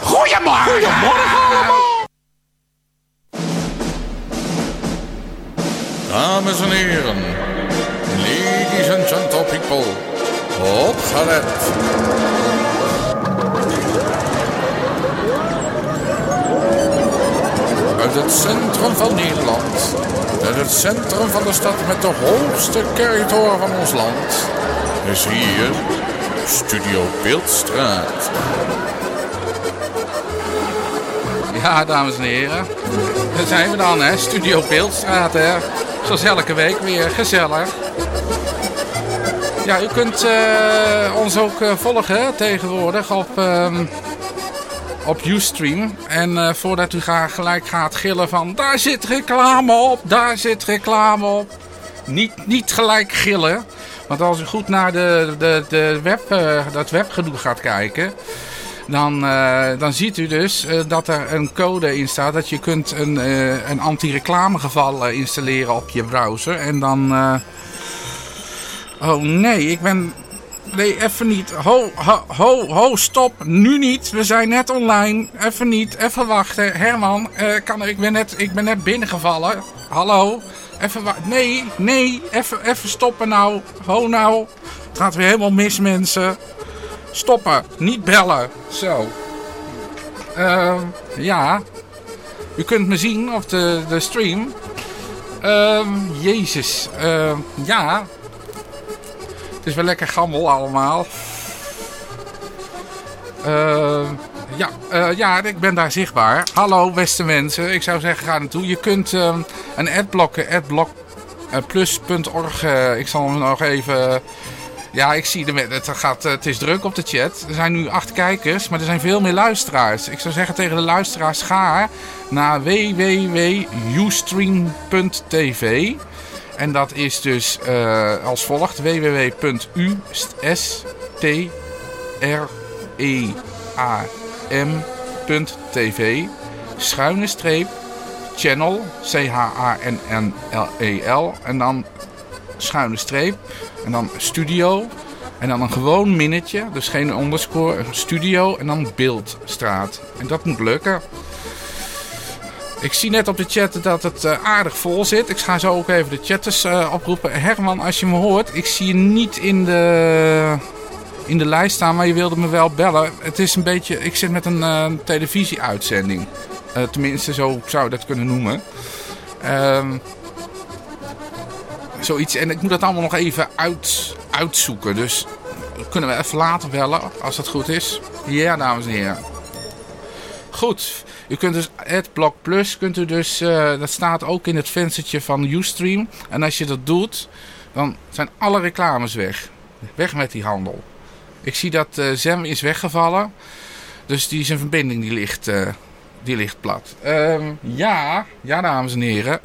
Goedemorgen. Goedemorgen allemaal. Dames en heren, ladies and gentle people, opgelet. Uit het centrum van Nederland, het centrum van de stad met de hoogste kerktoren van ons land, is hier Studio Beeldstraat. Ja, dames en heren. Daar zijn we dan, hè. Studio Beeldstraat, hè. Zoals elke week weer. Gezellig. Ja, u kunt eh, ons ook eh, volgen tegenwoordig op, ehm, op Ustream. En eh, voordat u ga, gelijk gaat gillen van... Daar zit reclame op, daar zit reclame op. Niet, niet gelijk gillen. Want als u goed naar de, de, de web, dat webgedoe gaat kijken dan, uh, dan ziet u dus uh, dat er een code in staat dat je kunt een, uh, een anti-reclamegeval installeren op je browser. En dan... Oh nee, ik ben... Nee, even niet. Ho, ho, ho, stop. Nu niet. We zijn net online. Even niet. Even wachten. Herman, kan, ik, ben net, ik ben net binnengevallen. Hallo. Even wachten. Nee, nee. Even, even stoppen nou. Ho nou. Het gaat weer helemaal mis, mensen. Stoppen, niet bellen. Zo. Uh, ja. U kunt me zien op de, de stream. Uh, Jezus. Uh, ja. Het is wel lekker gammel allemaal. ja, ja, ik ben daar zichtbaar. Hallo beste mensen. Ik zou zeggen, ga naartoe. Je kunt ehm, een adblock, adblockplus.org. ik zal hem nog even ja, ik zie het. Het, gaat, het is druk op de chat. Er zijn nu acht kijkers, maar er zijn veel meer luisteraars. Ik zou zeggen tegen de luisteraars, ga naar www.ustream.tv. En dat is dus uh, als volgt www.u.stream.tv schuine streep channel C-H-A-N-N-L-E-L en dan schuine streep en dan studio. En dan een gewoon minnetje, dus geen underscore, studio en dan beeldstraat. En dat moet lukken. Ik zie net op de chat dat het uh, aardig vol zit. Ik ga zo ook even de chatters uh, oproepen. Herman, als je me hoort, ik zie je niet in de, in de lijst staan, maar je wilde me wel bellen. Het is een beetje, ik zit met een uh, televisieuitzending. tenminste, zo zou je dat kunnen noemen. Ehm Zoiets. En ik moet dat allemaal nog even uit, uitzoeken. Dus kunnen we even later bellen, als dat goed is. Ja, dames en heren. Goed. U kunt dus AdBlock Plus, kunt u dus, uh, dat staat ook in het venstertje van Ustream. En als je dat doet, dan zijn alle reclames weg. Weg met die handel. Ik zie dat Zem is weggevallen. Dus die zijn verbinding die ligt, uh, die ligt plat. Um, ja, ja dames en heren.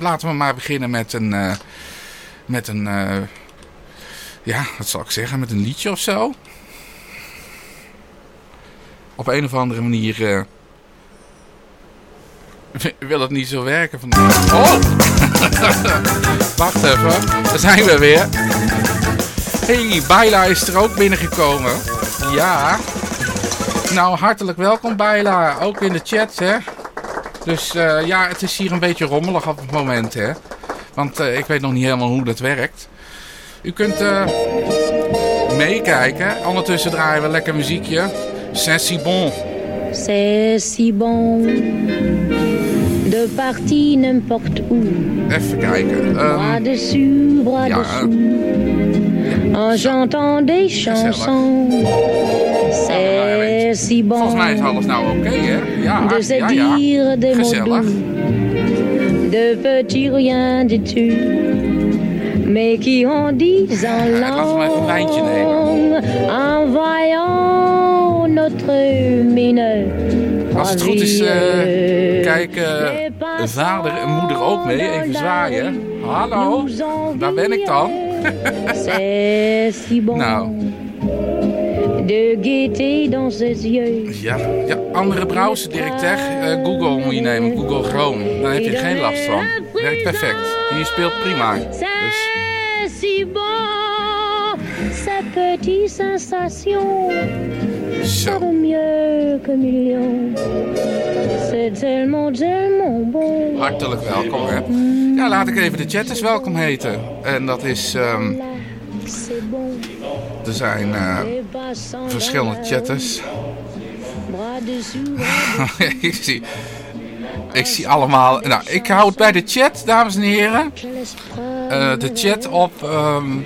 laten we maar beginnen met een met een, ja, wat zal ik zeggen, met een liedje of zo. Op een of andere manier uh, wil het niet zo werken vandaag. Oh! Wacht even, daar zijn we weer. Hey, Baila is er ook binnengekomen. Ja. Nou, hartelijk welkom Baila, ook in de chat, hè. Dus uh, ja, het is hier een beetje rommelig op het moment, hè. Want uh, ik weet nog niet helemaal hoe dat werkt. U kunt meekijken. Ondertussen draaien we lekker muziekje. C'est si bon. C'est si bon. De partie n'importe où. Even kijken. Um, bras dessus, bras dessous. Uh, en chantant des chansons. C'est si bon. Volgens mij is alles nou oké, okay, hè? Ja, de se ja, dire ja. des mots Gezellig. de petits rien du tout, mais qui ont dix en langue, en voyant notre mine. Als het goed is, uh, kijken uh, vader en moeder ook mee. Even zwaaien. Hallo, daar ben ik dan. nou. De gaieté dans ses yeux. Ja, ja andere browser direct. Uh, Google moet je nemen, Google Chrome. Dan heb je geen last van. werkt perfect. Hier speelt prima. Dus... Petite sensation. Zo. Vaut mieux que millions. C'est tellement, tellement bon. Hartelijk welkom, hè. Ja, laat ik even de chatters welkom heten. En dat is... ehm, er zijn eh, passant verschillende chatters. Ik, zie, ik zie allemaal... Nou, ik hou het bij de chat, dames en heren. Eh, de chat op... ehm,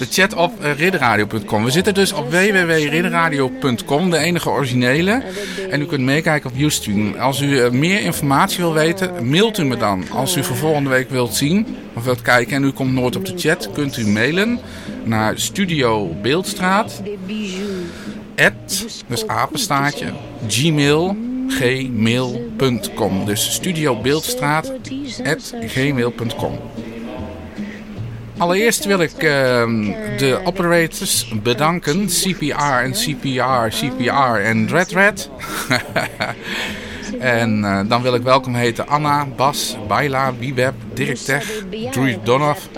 de chat op eh, ridderradio.com. We zitten dus op www.ridderradio.com, de enige originele. En u kunt meekijken op Ustream. Als u eh, meer informatie wil weten, mailt u me dan. Als u voor volgende week wilt zien of wilt kijken en u komt nooit op de chat, kunt u mailen naar Studio Beeldstraat. dus apenstaartje, gmail, gmail.com. Dus studiobeeldstraat, at gmail.com. Allereerst wil ik ehm, de operators bedanken. CPR en CPR, CPR en Red Red. en eh, dan wil ik welkom heten Anna, Bas, Baila, Bibeb, Dirk Tech, Druid Donoff,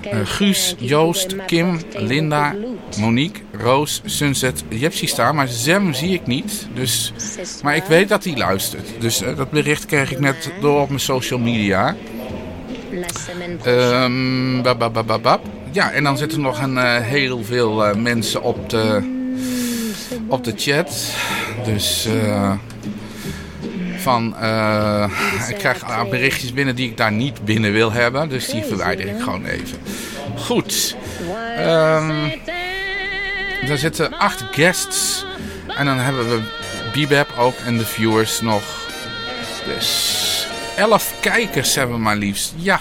eh, Guus, Joost, Kim, Linda, Monique, Roos, Sunset, Jepsi Star. Maar Zem zie ik niet. Dus, maar ik weet dat hij luistert. Dus eh, dat bericht kreeg ik net door op mijn social media. Ehm bab, bab, bab, bab, bab. Ja, en dan zitten nog een, eh, heel veel eh, mensen op de, op de chat. Dus eh, van, ik krijg berichtjes binnen die ik daar niet binnen wil hebben. Dus die verwijder ik gewoon even. Goed. Ehm er zitten acht guests. En dan hebben we Bibep ook en de viewers nog. Dus elf kijkers hebben we maar liefst. Ja.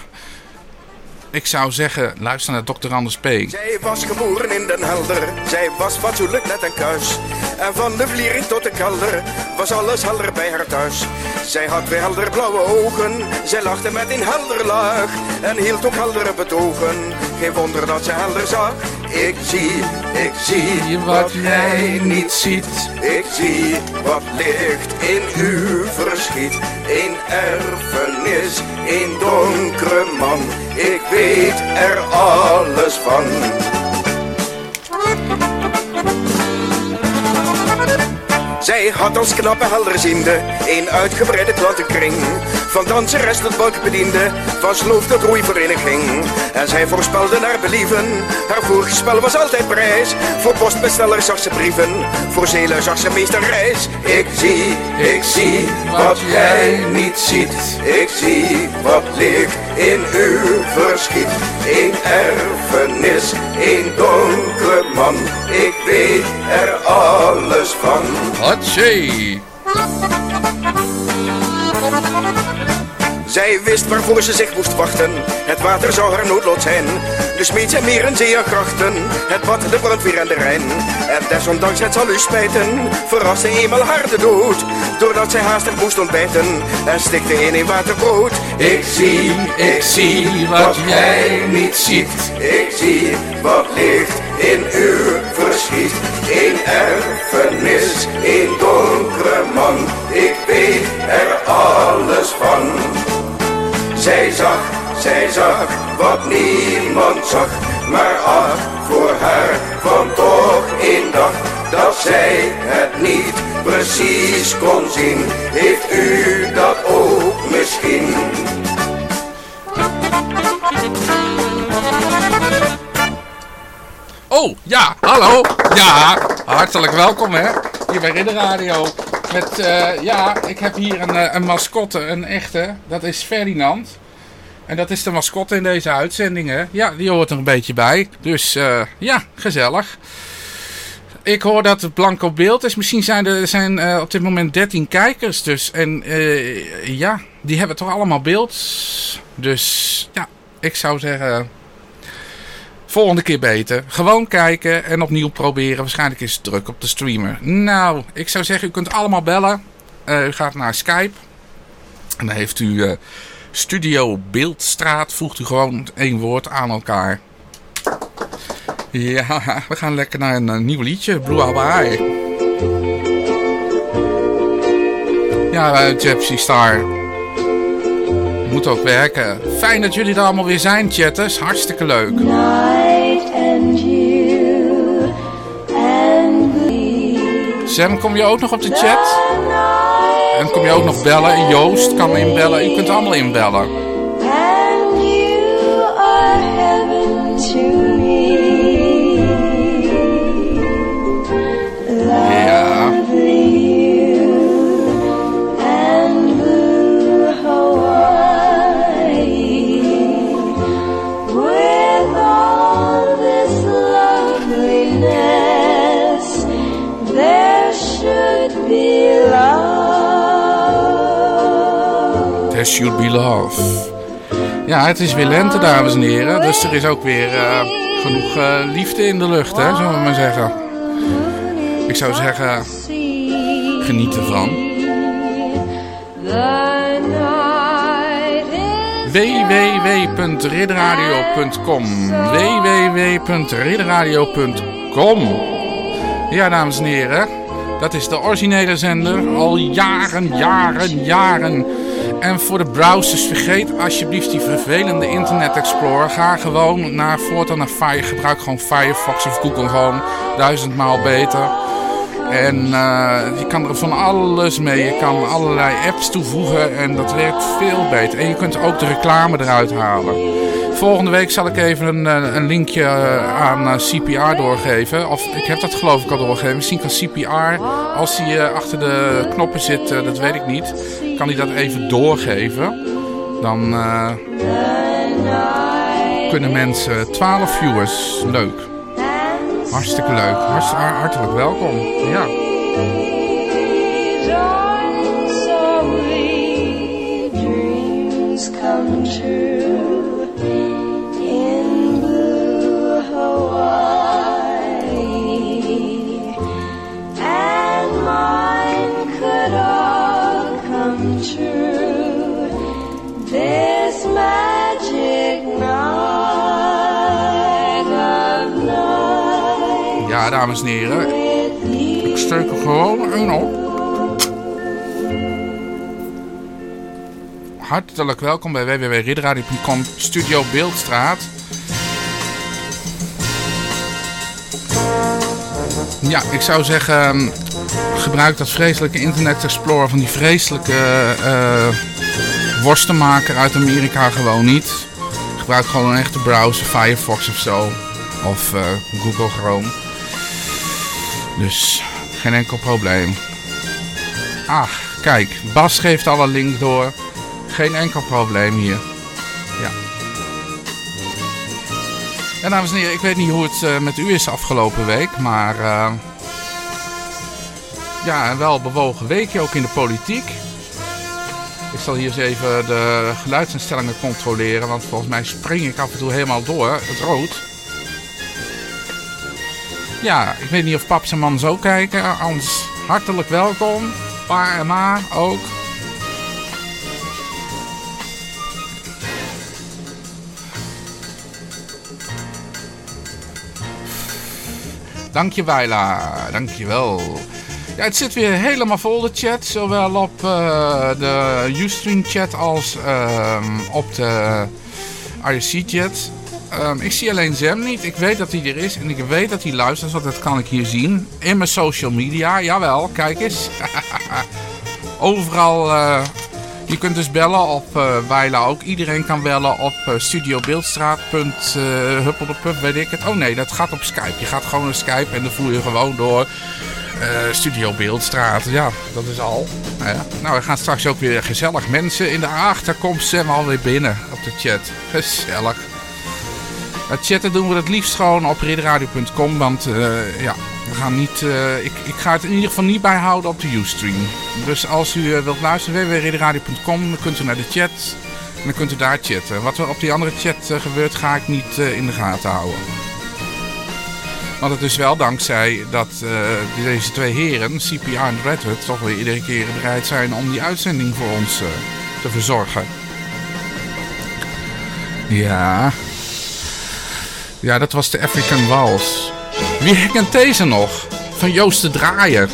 Ik zou zeggen, luister naar Dr. Anders P. Zij was geboren in Den Helder, zij was fatsoenlijk net een kuis. En van de vliering tot de kelder was alles helder bij haar thuis. Zij had weer helder blauwe ogen, zij lachte met een helder laag. En hield ook heldere betogen, geen wonder dat ze helder zag. Ik zie, ik zie wat jij niet ziet. Ik zie wat ligt in uw verschiet. Een erfenis, een donkere man. Ik weet er alles van. Zij had als knappe helderziende een uitgebreide klantenkring. Van danseres tot bankbediende, van sloof tot roeivereniging. En zij voorspelde naar believen, haar voorspel was altijd prijs. Voor postbesteller zag ze brieven, voor zeelui zag ze meester reis. Ik zie, ik zie wat jij niet ziet. Ik zie wat ligt in uw verschiet. Een erfenis, een donkere man. Ik weet er alles van. Hatsé! Zij wist waarvoor ze zich moest wachten. Het water zou haar noodlot zijn. De smeet meren, zee en grachten. Het bad, de brandweer en de Rijn. En desondanks het zal u spijten. Verraste eenmaal haar de dood. Doordat zij haastig moest ontbijten. En stikte in een waterbrood. Ik zie, ik zie wat jij niet ziet. Ik zie wat ligt in uw verschiet. Een erfenis, een donkere man. Ik weet er alles van. Zij zag, zij zag wat niemand zag. Maar ach, voor haar kwam toch een dag dat zij het niet precies kon zien. Heeft u dat ook misschien? Oh, ja, hallo. Ja, hartelijk welkom hè. Hier bij Ridder Radio. Met, eh, ja, ik heb hier een, eh, een mascotte, een echte. Dat is Ferdinand. En dat is de mascotte in deze uitzending hè. Ja, die hoort er een beetje bij. Dus eh, ja, gezellig. Ik hoor dat het blanco beeld is. Misschien zijn er zijn, op dit moment 13 kijkers dus. En ja, die hebben toch allemaal beeld. Dus ja, ik zou zeggen... Volgende keer beter. Gewoon kijken en opnieuw proberen. Waarschijnlijk is het druk op de streamer. Nou, ik zou zeggen, u kunt allemaal bellen. Eh, u gaat naar Skype. En dan heeft u eh, Studio Beeldstraat. Voegt u gewoon één woord aan elkaar. Ja, we gaan lekker naar een, eh, nieuw liedje. Blue Hawaii. Ja, Gypsy Star. Moet ook werken. Fijn dat jullie er allemaal weer zijn, chatters. Hartstikke leuk. Night and you and me. Sam, kom je ook nog op de chat? En kom je ook nog bellen? Joost kan inbellen. Je kunt allemaal inbellen. And you are heaven love. There should be love. Ja, het is weer lente, dames en heren. Dus er is ook weer eh, genoeg eh, liefde in de lucht, hè, zullen we maar zeggen. Ik zou zeggen, geniet ervan. Www.ridradio.com www.ridradio.com Ja, dames en heren. Dat is de originele zender. Al jaren, jaren, jaren. En voor de browsers, vergeet alsjeblieft die vervelende Internet Explorer. Ga gewoon naar, voortaan naar Fire. Gebruik gewoon Firefox of Google Chrome. Duizendmaal beter. En eh, je kan er van alles mee. Je kan allerlei apps toevoegen en dat werkt veel beter. En je kunt ook de reclame eruit halen. Volgende week zal ik even een, eh, een linkje eh, aan eh, CPR doorgeven. Of ik heb dat geloof ik al doorgegeven. Misschien kan CPR, als hij achter de knoppen zit, dat weet ik niet. Kan hij dat even doorgeven. Dan kunnen mensen 12 viewers. Leuk. Hartstikke leuk. Hartelijk welkom. Ja. Dames en heren. Ik steek er gewoon een op. Hartelijk welkom bij www.ridradio.com Studio Beeldstraat. Ja, ik zou zeggen, gebruik dat vreselijke Internet Explorer van die vreselijke eh, worstenmaker uit Amerika gewoon niet. Gebruik gewoon een echte browser, Firefox of zo. Of eh, Google Chrome. Dus geen enkel probleem. Ach, kijk, Bas geeft alle link door. Geen enkel probleem hier. Ja. Ja, dames en heren, ik weet niet hoe het eh, met u is afgelopen week, maar... eh, ja, een wel bewogen weekje ook in de politiek. Ik zal hier eens even de geluidsinstellingen controleren, want volgens mij spring ik af en toe helemaal door, het rood. Ja, ik weet niet of paps en man zo kijken. Anders hartelijk welkom. Pa en ma ook. Dank je Waila, dank je wel. Ja, het zit weer helemaal vol de chat. Zowel op eh, de Ustream chat als ehm, op de IRC Ehm, ik zie alleen Zem niet. Ik weet dat hij er is en ik weet dat hij luistert, want dat kan ik hier zien. In mijn social media, jawel, kijk eens. Overal, eh, je kunt dus bellen op eh Weila ook. Iedereen kan bellen op uh, studiobeeldstraat.huppeldepup, weet ik het. Oh nee, dat gaat op Skype. Je gaat gewoon naar Skype en dan voer je gewoon door eh, Studio Beeldstraat. Ja, dat is al. Nou, nou, we gaan straks ook weer gezellig mensen in de achterkomst Sam alweer binnen op de chat. Gezellig. Het chatten doen we het liefst gewoon op ridderradio.com, want eh, ja, we gaan niet, eh, ik, ik ga het in ieder geval niet bijhouden op de Ustream. Dus als u eh, wilt luisteren, www.ridderradio.com, dan kunt u naar de chat en dan kunt u daar chatten. Wat er op die andere chat gebeurt, ga ik niet in de gaten houden. Want het is wel dankzij dat deze twee heren, CPR en Redwood, toch weer iedere keer bereid zijn om die uitzending voor ons te verzorgen. Ja. Ja, dat was de African Wals. Wie herkent deze nog? Van Joost de Draaier.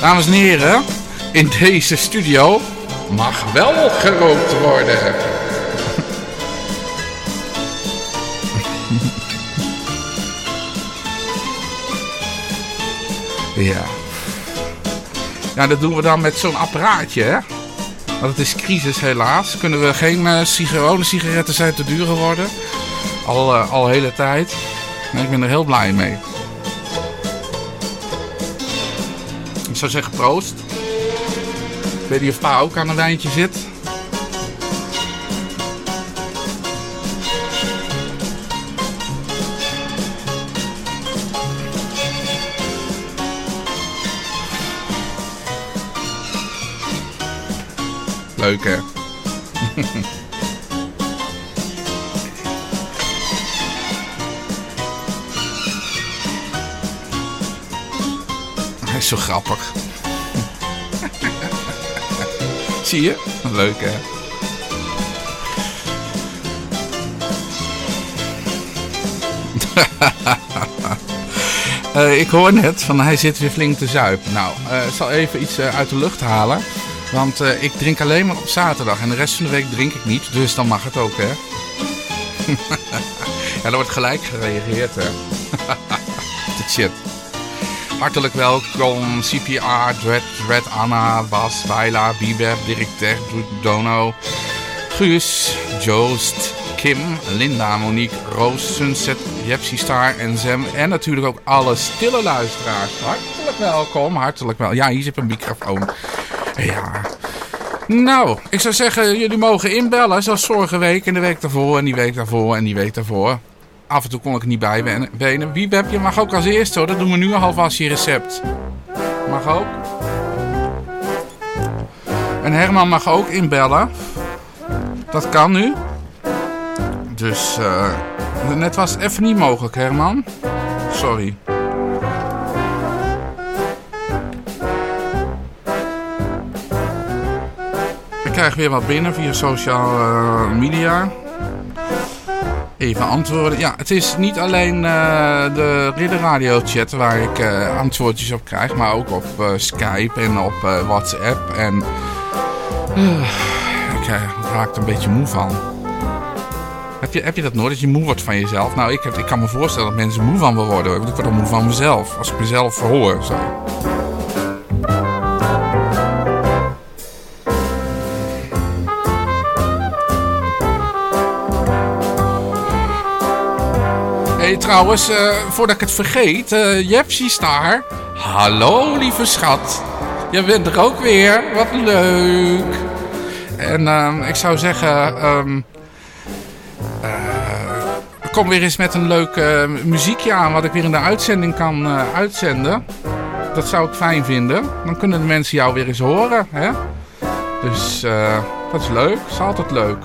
Dames en heren, in deze studio mag wel gerookt worden. Ja. Ja, dat doen we dan met zo'n apparaatje, hè. Want het is crisis helaas. Kunnen we geen uh, sigaretten zijn te duur geworden. Al, uh, al hele tijd. En ik ben er heel blij mee. Ik zou zeggen proost. Ik weet niet of pa ook aan een wijntje zit. Leuk? Hij is zo grappig. Zie je? Leuk hè? uh, ik hoor net van hij zit weer flink te zuipen. Nou, ik zal even iets uh, uit de lucht halen. Want uh, ik drink alleen maar op zaterdag en de rest van de week drink ik niet. Dus dan mag het ook, hè. ja, er wordt gelijk gereageerd, hè. shit. Hartelijk welkom, CPR, Dread, Dread Anna, Bas, Waila, Bibeb, Dirk Tech, Dono, Guus, Joost, Kim, Linda, Monique, Roos, Sunset, Jepsi Star en Zem. En natuurlijk ook alle stille luisteraars. Hartelijk welkom, hartelijk welkom. Ja, hier zit een microfoon. Ja. Nou, ik zou zeggen, jullie mogen inbellen. Zoals vorige week en de week daarvoor en die week daarvoor en die week daarvoor. Af en toe kon ik niet bij benen. Wie heb je mag ook als eerste hoor. Dat doen we nu alvast je recept. Mag ook. En Herman mag ook inbellen. Dat kan nu. Dus uh, net was het even niet mogelijk Herman. Sorry. Krijg weer wat binnen via social uh, media. Even antwoorden. Ja, het is niet alleen uh, de Ridder chat waar ik uh, antwoordjes op krijg. Maar ook op Skype en op WhatsApp. En ik raak er een beetje moe van. Heb je, heb je dat nooit, dat je moe wordt van jezelf? Nou, ik, heb, ik kan me voorstellen dat mensen moe van me worden. Ik word ook moe van mezelf. Als ik mezelf. Zo. Trouwens, uh, voordat ik het vergeet, uh, Jepsi Star. Hallo, lieve schat. Je bent er ook weer. Wat leuk. En uh, ik zou zeggen, um, kom weer eens met een leuk muziekje aan, wat ik weer in de uitzending kan uitzenden. Dat zou ik fijn vinden. Dan kunnen de mensen jou weer eens horen. Hè? Dus dat is leuk. Dat is altijd leuk.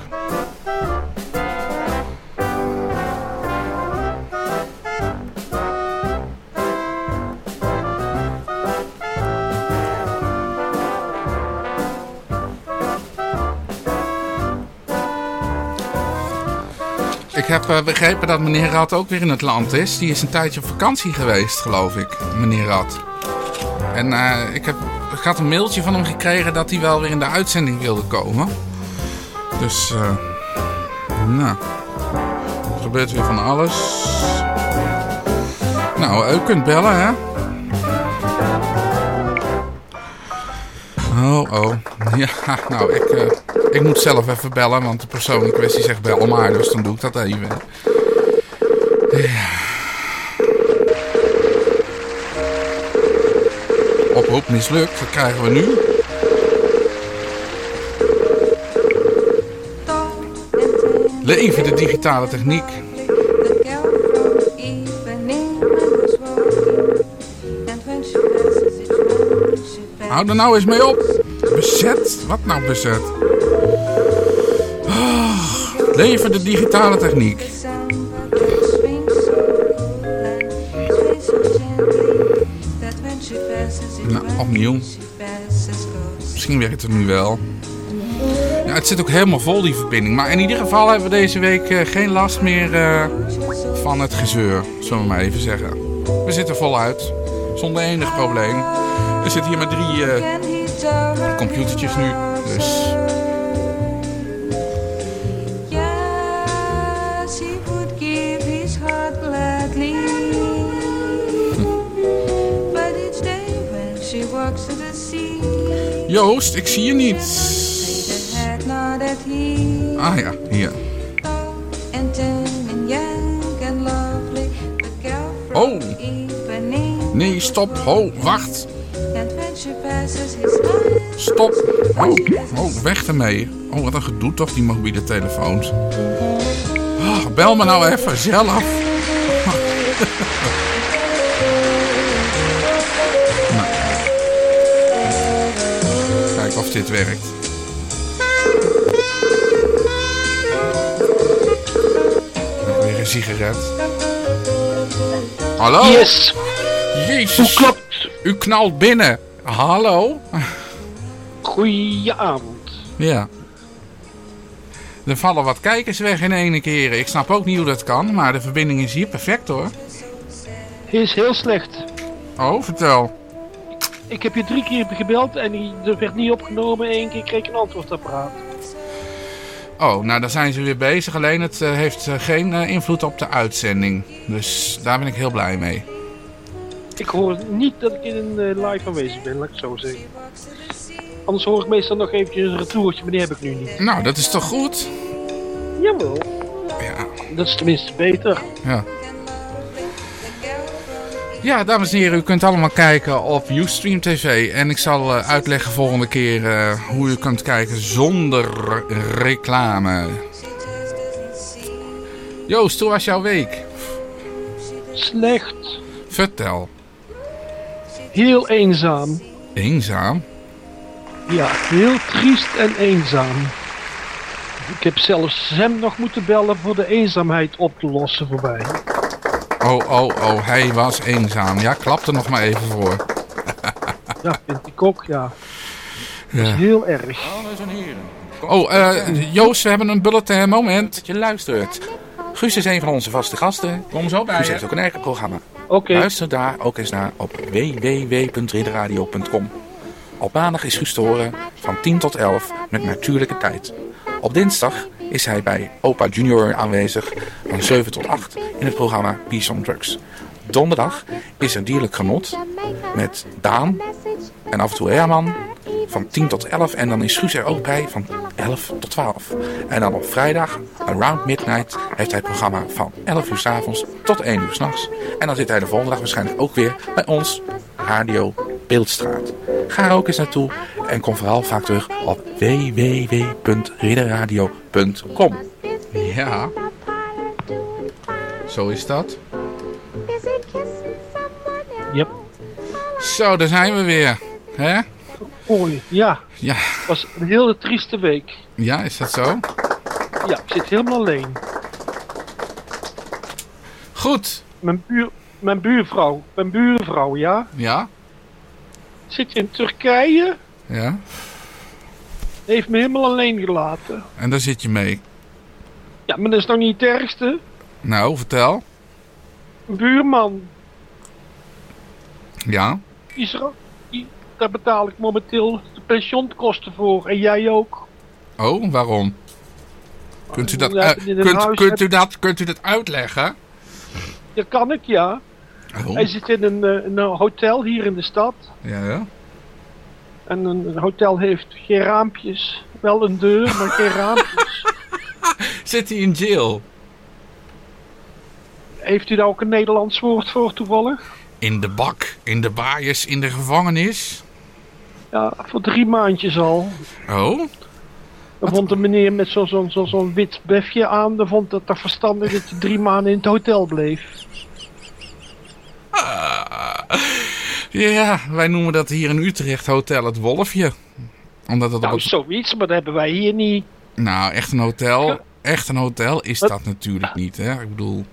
Ik heb uh, begrepen dat meneer Rad ook weer in het land is. Die is een tijdje op vakantie geweest, geloof ik, meneer Rad. En uh, ik, heb, ik had een mailtje van hem gekregen dat hij wel weer in de uitzending wilde komen. Dus, uh, nou, er gebeurt weer van alles. Nou, u kunt bellen, hè. Oh, oh. Ja, nou, ik, uh, ik moet zelf even bellen, want de persoon in kwestie zegt bel maar, dus dan doe ik dat even. Ja. Oproep mislukt, wat krijgen we nu? Leven de digitale techniek. Hou er nou eens mee op. Bezet? Wat nou bezet? Leven de digitale techniek. Nou, opnieuw. Misschien werkt het nu wel. Ja, het zit ook helemaal vol die verbinding. Maar in ieder geval hebben we deze week uh, geen last meer uh, van het gezeur. Zullen we maar even zeggen. We zitten voluit. Zonder enig probleem. Er zitten hier maar drie uh, computertjes nu. Dus... Joost, ik zie je niet. Ah ja, hier. Oh. Nee, stop. Ho, wacht. Stop. Oh, oh, weg ermee. Oh, wat een gedoe toch, die mobiele telefoons. Oh, bel me nou even zelf. Weer een sigaret. Hallo? Yes, Jezus. klopt. U knalt binnen. Hallo? Goedenavond. Ja. Er vallen wat kijkers weg in ene keer. Ik snap ook niet hoe dat kan, maar de verbinding is hier perfect hoor. Hij is heel slecht. Oh, vertel. Ik heb je drie keer gebeld en er werd niet opgenomen. Eén keer kreeg ik een antwoordapparaat. Oh, nou daar zijn ze weer bezig. Alleen het eh, heeft eh, geen eh, invloed op de uitzending. Dus daar ben ik heel blij mee. Ik hoor niet dat ik in een live aanwezig ben, laat ik het zo zeggen. Anders hoor ik meestal nog eventjes een retourtje, maar die heb ik nu niet. Nou, dat is toch goed? Jawel, Ja. dat is tenminste beter. Ja. Ja, dames en heren, u kunt allemaal kijken op Ustream TV. En ik zal eh, uitleggen volgende keer eh, hoe u kunt kijken zonder reclame. Joost, hoe was jouw week? Slecht. Vertel. Heel eenzaam. Eenzaam? Ja, heel triest en eenzaam. Ik heb zelfs hem nog moeten bellen voor de eenzaamheid op te lossen voor mij. Oh, oh, oh, hij was eenzaam. Ja, klap er nog maar even voor. Ja, vind ik ook, ja. Ja. Heel erg. Dames en heren. Oh, eh, Joost, we hebben een bulletin. Moment. dat je luistert. Guus is een van onze vaste gasten. Kom zo bij Guus heeft ook een eigen programma. Oké, Luister daar ook eens naar op www.ridderradio.com. Op maandag is Guus te horen van 10 tot 11 met natuurlijke tijd. Op dinsdag is hij bij Opa Junior aanwezig van 7 tot 8 in het programma Peace on Drugs. Donderdag is er dierlijk genot met Daan en af en toe Herman van 10 tot 11 en dan is Guus er ook bij van 11 tot 12. En dan op vrijdag, around midnight, heeft hij het programma van 11 uur s avonds tot 1 uur s'nachts. En dan zit hij de volgende dag waarschijnlijk ook weer bij ons, Radio Beeldstraat. Ga er ook eens naartoe en kom vooral vaak terug op www.ridderradio.com. Ja. Zo is dat. Yep. Zo, daar zijn we weer. Hè? Oei, ja. Ja. Het was een hele trieste week. Ja, is dat zo? Ja, ik zit helemaal alleen. Goed. Mijn, buur, mijn buurvrouw, mijn buurvrouw, ja. Ja? Zit in Turkije. Ja. Heeft me helemaal alleen gelaten. En daar zit je mee. Ja, maar dat is nog niet het ergste. Nou, vertel. Een buurman. Ja? Is er, daar betaal ik momenteel de pensioenkosten voor. En jij ook. Oh, waarom? Kunt u dat, kunt, kunt, u dat, kunt u dat uitleggen? Dat kan ik, ja. Oh. Hij zit in een, eh, een hotel hier in de stad. Ja, ja. En een, hotel heeft geen raampjes. Wel een deur, maar geen raampjes. Zit hij in jail? Heeft u daar ook een Nederlands woord voor toevallig? In de bak, in de baaiers, in de gevangenis? Ja, voor drie maandjes al. Oh? Dan vond een meneer met zo'n zo, zo, zo'n wit befje aan. Dan vond dat toch verstandig dat hij drie maanden in het hotel bleef. Ja, wij noemen dat hier in Utrecht Hotel het Wolfje. Omdat het Nou, zoiets, maar dat hebben wij hier niet. Nou, echt een hotel... Echt een hotel is dat natuurlijk niet, hè? Ik bedoel...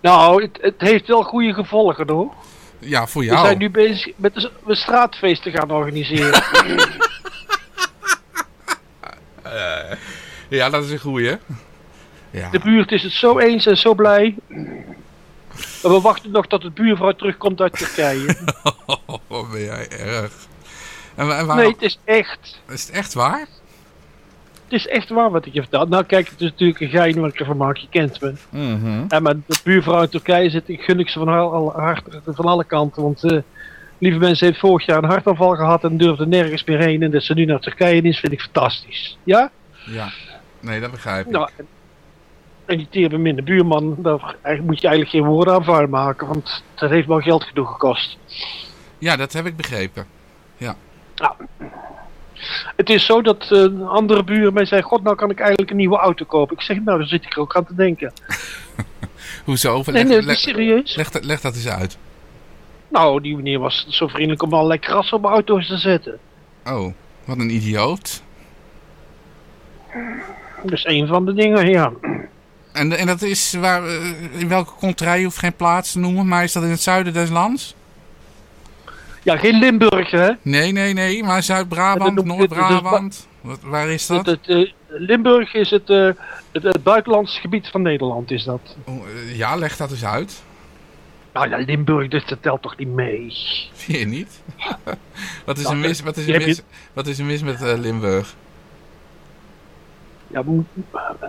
Nou, het, het heeft wel goede gevolgen hoor. Ja, voor We jou. zijn nu bezig met een, straatfeest te gaan organiseren. Ja, dat is een goeie, hè? Ja. De buurt is het zo eens en zo blij. En we wachten nog tot de buurvrouw terugkomt uit Turkije. Wat ben jij erg. En, en Nee, het is echt. Is het echt waar? Het is echt waar wat ik je vertel. Nou kijk, het is natuurlijk een gein wat ik ervan maak. Je kent me. Mhm. En met de buurvrouw in Turkije zit, ik gun ik ze van, hart, van alle kanten. Want eh, lieve mensen heeft vorig jaar een hartaanval gehad en durfde nergens meer heen. En dat ze nu naar Turkije is, vind ik fantastisch. Ja? Ja. Nee, dat begrijp ik. Nou, en- en die teerbemin, de buurman, daar moet je eigenlijk geen woorden aan vuil maken. Want dat heeft wel geld genoeg gekost. Ja, dat heb ik begrepen. Het is zo dat eh, een andere buur mij zei, god nou kan ik eigenlijk een nieuwe auto kopen. Ik zeg, nou daar zit ik er ook aan te denken. Hoezo? Leg, Nee, nee, dat leg- is serieus. leg, dat- leg dat eens uit. Nou, die meneer was zo vriendelijk om allerlei gras op mijn auto's te zetten. Oh, wat een idioot. Dus een van de dingen, ja. En, en dat is waar, eh, in welke contrij, je hoeft geen plaats te noemen, maar is dat in het zuiden des lands? Ja, geen Limburg, hè. Nee, nee, nee, maar Zuid-Brabant, Noord-Brabant. Waar is dat? Het, het, eh, Limburg is het, eh, het, het buitenlandse gebied van Nederland, is dat. Oh, Ja, leg dat eens uit. Nou ja, Limburg, dus dat telt toch niet mee. Vind je niet? wat, is Nou, er mis, wat, is er mis, wat is er mis met Limburg? Ja,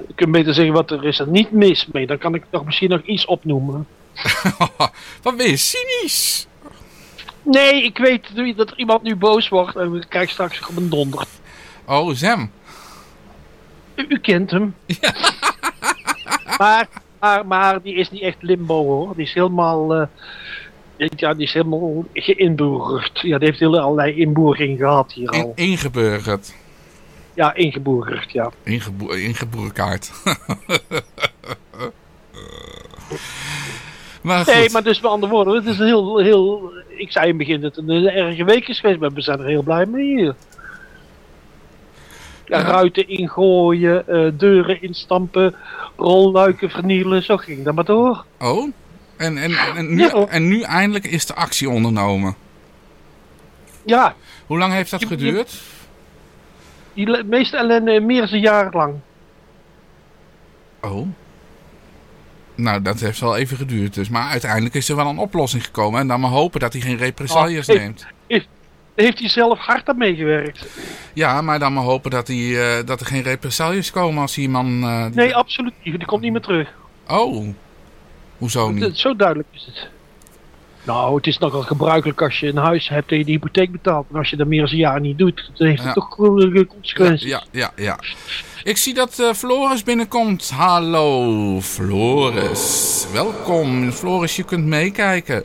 je kunt beter zeggen wat er is er niet mis mee. Dan kan ik toch misschien nog iets opnoemen. wat ben je cynisch? Nee, ik weet dat er iemand nu boos wordt en ik krijg straks op een donder. Oh, Zem. U, u kent hem. maar, maar, maar die is niet echt limbo hoor. Die is helemaal, eh, ja, die is helemaal geïnburgerd. Ja, die heeft heel allerlei inboerging gehad hier In, al. ingeburgerd. Ja, ingeboergerd, ja. Ingebo maar goed. Nee, maar dus met andere woorden, het is een heel, heel, ik zei in het begin dat het een erge week is geweest, maar we zijn er heel blij mee hier. Ja, Ja. ruiten ingooien, eh, deuren instampen, rolluiken vernielen, zo ging dat maar door. Oh? En, en, en, nu, Ja, en nu eindelijk is de actie ondernomen. Ja, Hoe lang heeft dat Je- je- geduurd? Die meeste ellende meer dan een jaar lang. Oh. Nou, dat heeft wel even geduurd dus. Maar uiteindelijk is er wel een oplossing gekomen. En dan maar hopen dat hij geen represailles Oh, neemt. Daar heeft hij zelf hard aan meegewerkt. Ja, maar dan maar hopen dat, hij, eh, dat er geen represailles komen als die man... eh, die- Nee, absoluut niet. Die komt niet meer terug. Oh. Hoezo niet? Zo duidelijk is het. Nou, het is nogal gebruikelijk als je een huis hebt en je de hypotheek betaalt. En als je dat meer dan een jaar niet doet, dan heeft het Ja. toch eh, consequenties. Ja, ja, ja. Ik zie dat eh, Floris binnenkomt. Hallo, Floris. Welkom. Floris, je kunt meekijken.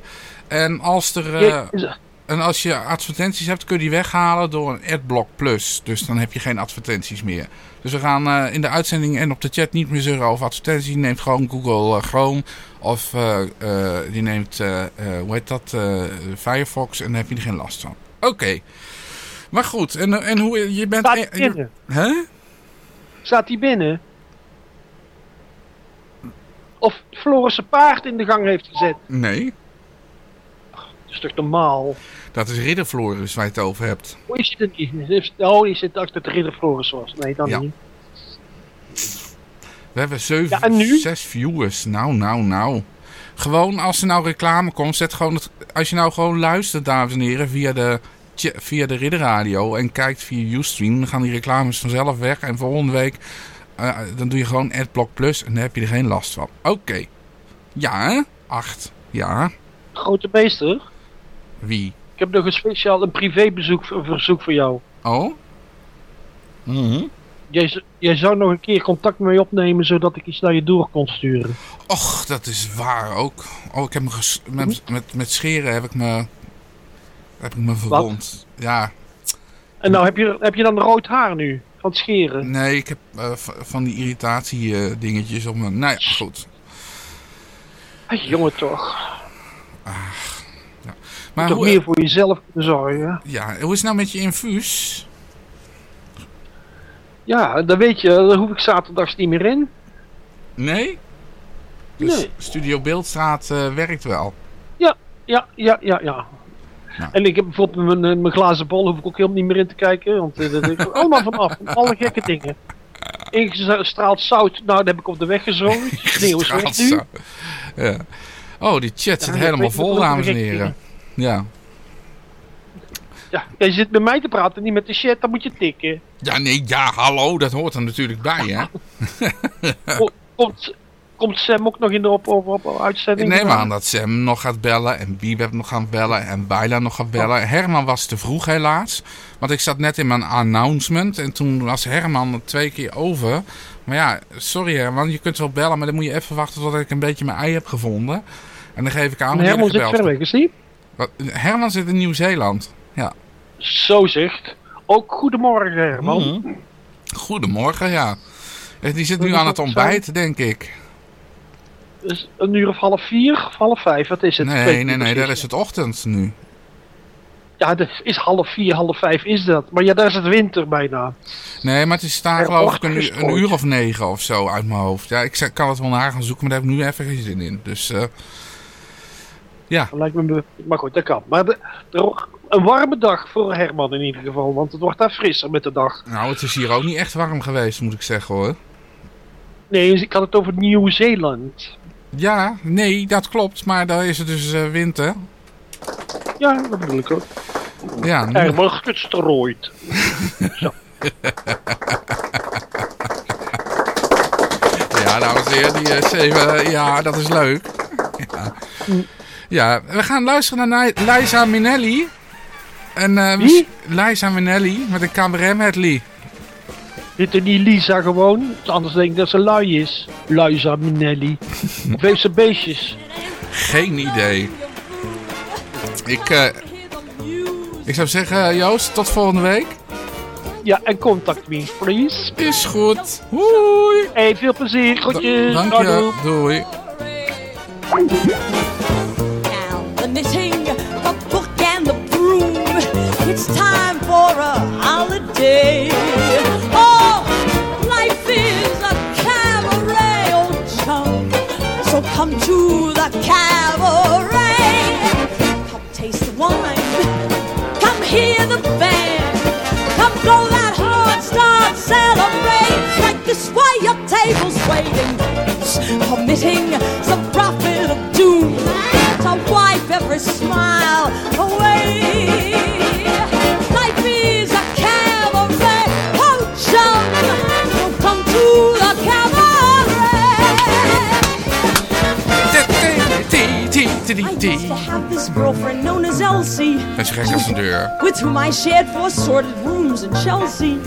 En als, er, eh, Ja, en als je advertenties hebt, kun je die weghalen door een Adblock Plus. Dus dan heb je geen advertenties meer. Dus we gaan eh, in de uitzending en op de chat niet meer zeuren over advertenties. Je neemt gewoon Google eh, Chrome. Of eh, je neemt, hoe heet dat, Firefox. En dan heb je er geen last van. Oké. Maar goed, en, en hoe je bent... Staat hij je- binnen? Hè? Staat hij binnen? Of Floris zijn paard in de gang heeft gezet. Nee, Dat is toch normaal? dat is Ridder Floris waar je het over hebt. Hoe is het niet? Heeft- Oh, die zit dacht dat de ridder Floris was. Nee, dan Ja. niet. We hebben zeven, Ja, zes viewers. Nou, nou, nou. Gewoon als er nou reclame komt, zet gewoon het, als je nou gewoon luistert, dames en heren, via de, via de Ridderradio en kijkt via Ustream, dan gaan die reclames vanzelf weg. En volgende week, eh, dan doe je gewoon AdBlock Plus en dan heb je er geen last van. Oké. Ja, hè? Acht. Ja. Grote meester. Wie? Ik heb nog een speciaal een privébezoek een verzoek voor jou. Oh? Mhm. Jij, zou nog een keer contact met mij opnemen zodat ik iets naar je door kon sturen. Och, dat is waar ook. Oh, ik heb me met, met, met scheren heb ik me, heb ik me verwond. Ja, En nou heb je, heb je dan rood haar nu? Van het scheren? Nee, ik heb eh, van die irritatie eh, dingetjes op mijn... Nou ja, goed. Hey, jongen toch. Maar toch hoe, meer voor jezelf kunnen zorgen. ja, hoe is het nou met je infuus? Ja, dan weet je, daar hoef ik zaterdags niet meer in. Nee? Dus Nee. Studio Beeldstraat eh, werkt wel. Ja, ja, ja, ja. Nou. En ik heb bijvoorbeeld mijn, eh, mijn glazen bol, hoef ik ook helemaal niet meer in te kijken. Want daar denk ik allemaal vanaf. Van alle gekke dingen. Ingestraald zout, nou, dat heb ik op de weg gezongen. Sneeuw is weg nu. Ja. Oh, die chat zit Ja, helemaal vol, dames en heren. Ja. Ja, jij zit met mij te praten, niet met de chat, dan moet je tikken. Ja, nee, ja, hallo, dat hoort er natuurlijk bij, hè. Ko- Komt, komt Sam ook nog in de op, op, op, uitzending? Ik neem aan dat Sam nog gaat bellen en Bibeb nog gaat bellen en Bijla nog gaat bellen. Herman was te vroeg helaas, want ik zat net in mijn announcement en toen was Herman twee keer over. Maar ja, sorry Herman, je kunt wel bellen, maar dan moet je even wachten tot ik een beetje mijn ei heb gevonden. En dan geef ik aan wanneer Herman zit ver weg, is die? Herman zit in Nieuw-Zeeland. Ja. Zo zegt. Ook goedemorgen, Herman. Mhm. Goedemorgen, ja. Eh, Die zit nu aan het ontbijt, denk ik. Dus een uur of half vier of half vijf, wat is het? Nee, nee, nee, precies. daar is het ochtend nu. Ja, dat is half vier, half vijf is dat. Maar ja, daar is het winter bijna. Nee, maar het is daar Er geloof ik een, uur- een uur of negen of zo uit mijn hoofd. Ja, ik kan het wel naar gaan zoeken, maar daar heb ik nu even geen zin in. Dus eh, ja, Dat lijkt me, maar goed, dat kan. Maar de, een warme dag voor Herman in ieder geval, want het wordt daar frisser met de dag. nou het is hier ook niet echt warm geweest moet ik zeggen hoor. Nee, dus ik had het over Nieuw-Zeeland. Ja, nee, dat klopt, maar daar is het dus eh, winter. Ja, dat bedoel ik ook. Ja, nu- Herman gestrooid. ja dames en heren, die even, ja dat is leuk. Ja. Ja, we gaan luisteren naar Liza Minnelli. En, we- Wie? Liza Minnelli met een cabaret medley. Heet er niet Lisa gewoon? Anders denk ik dat ze lui is. Luisa Minelli. of heeft ze beestjes? Geen idee. Ik, eh, ik zou zeggen, Joost, tot volgende week. Ja, en contact me, please. Is goed. Hoi. Hey, veel plezier. Groetjes. Dank je. Doei. Now the book and the broom. It's time for a holiday. Oh, life is a cabaret, oh chum. So come to the cabaret. Come taste the wine. Come hear the band. Come blow that horn, start celebrate. Like this way your table's waiting. Committing some prophet smile away. Life is a cabaret, chum, so come to the cabaret. I used to have this girlfriend known as Elsie. Is gek als een deur. with whom I shared four sordid rooms in Chelsea.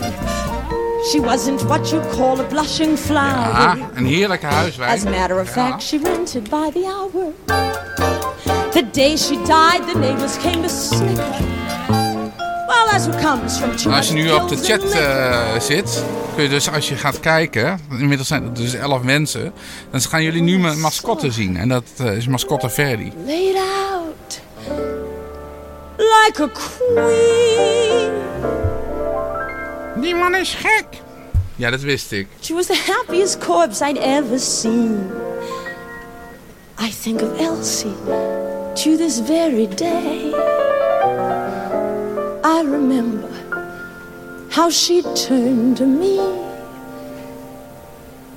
She wasn't what you call a blushing flower. Ah, een heerlijke huiswijn. As a matter of fact, she rented by the hour. The day she died, the neighbors came to snicker. Well, that's what comes from too Nou, als je nu op de chat eh, zit, kun je dus als je gaat kijken, inmiddels zijn er dus 11 mensen, dan gaan jullie nu mijn mascotte zien. En dat eh, is mascotte Ferdi. Laid out like a queen. Die man is gek. Ja, dat wist ik. She was the happiest corpse I'd ever seen. I think of Elsie to this very day. I remember how she turned to me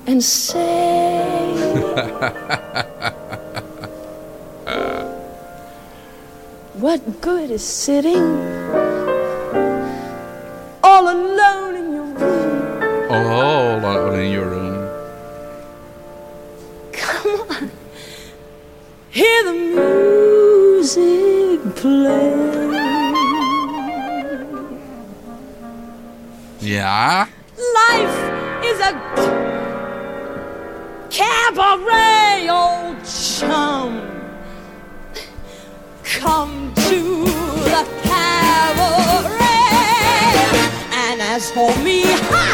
and said, What good is sitting Come to the cabaret. And as for me, ha!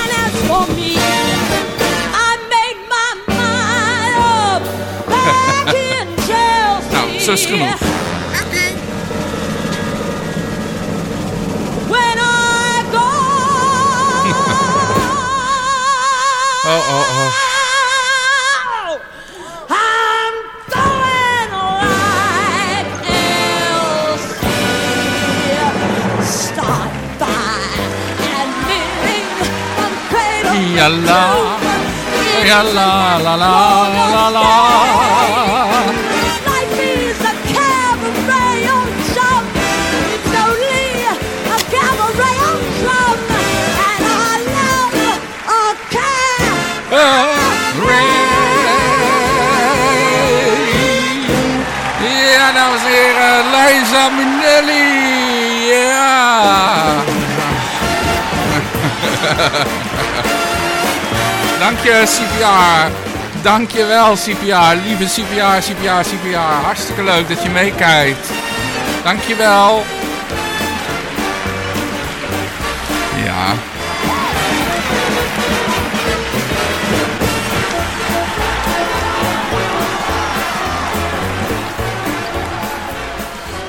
And as for me, I made my mind up back in Chelsea. nou, zus genoeg. When I go. Oh, oh, oh. La, la, la la, la la. Life is a cabaret. It's only a cabaret and I love a cabaret. Uh, Liza Minnelli. Yeah. Dank je, CPR. Dank je wel, CPR. Lieve CPR, CPR, CPR. Hartstikke leuk dat je meekijkt. Dank je wel. Ja.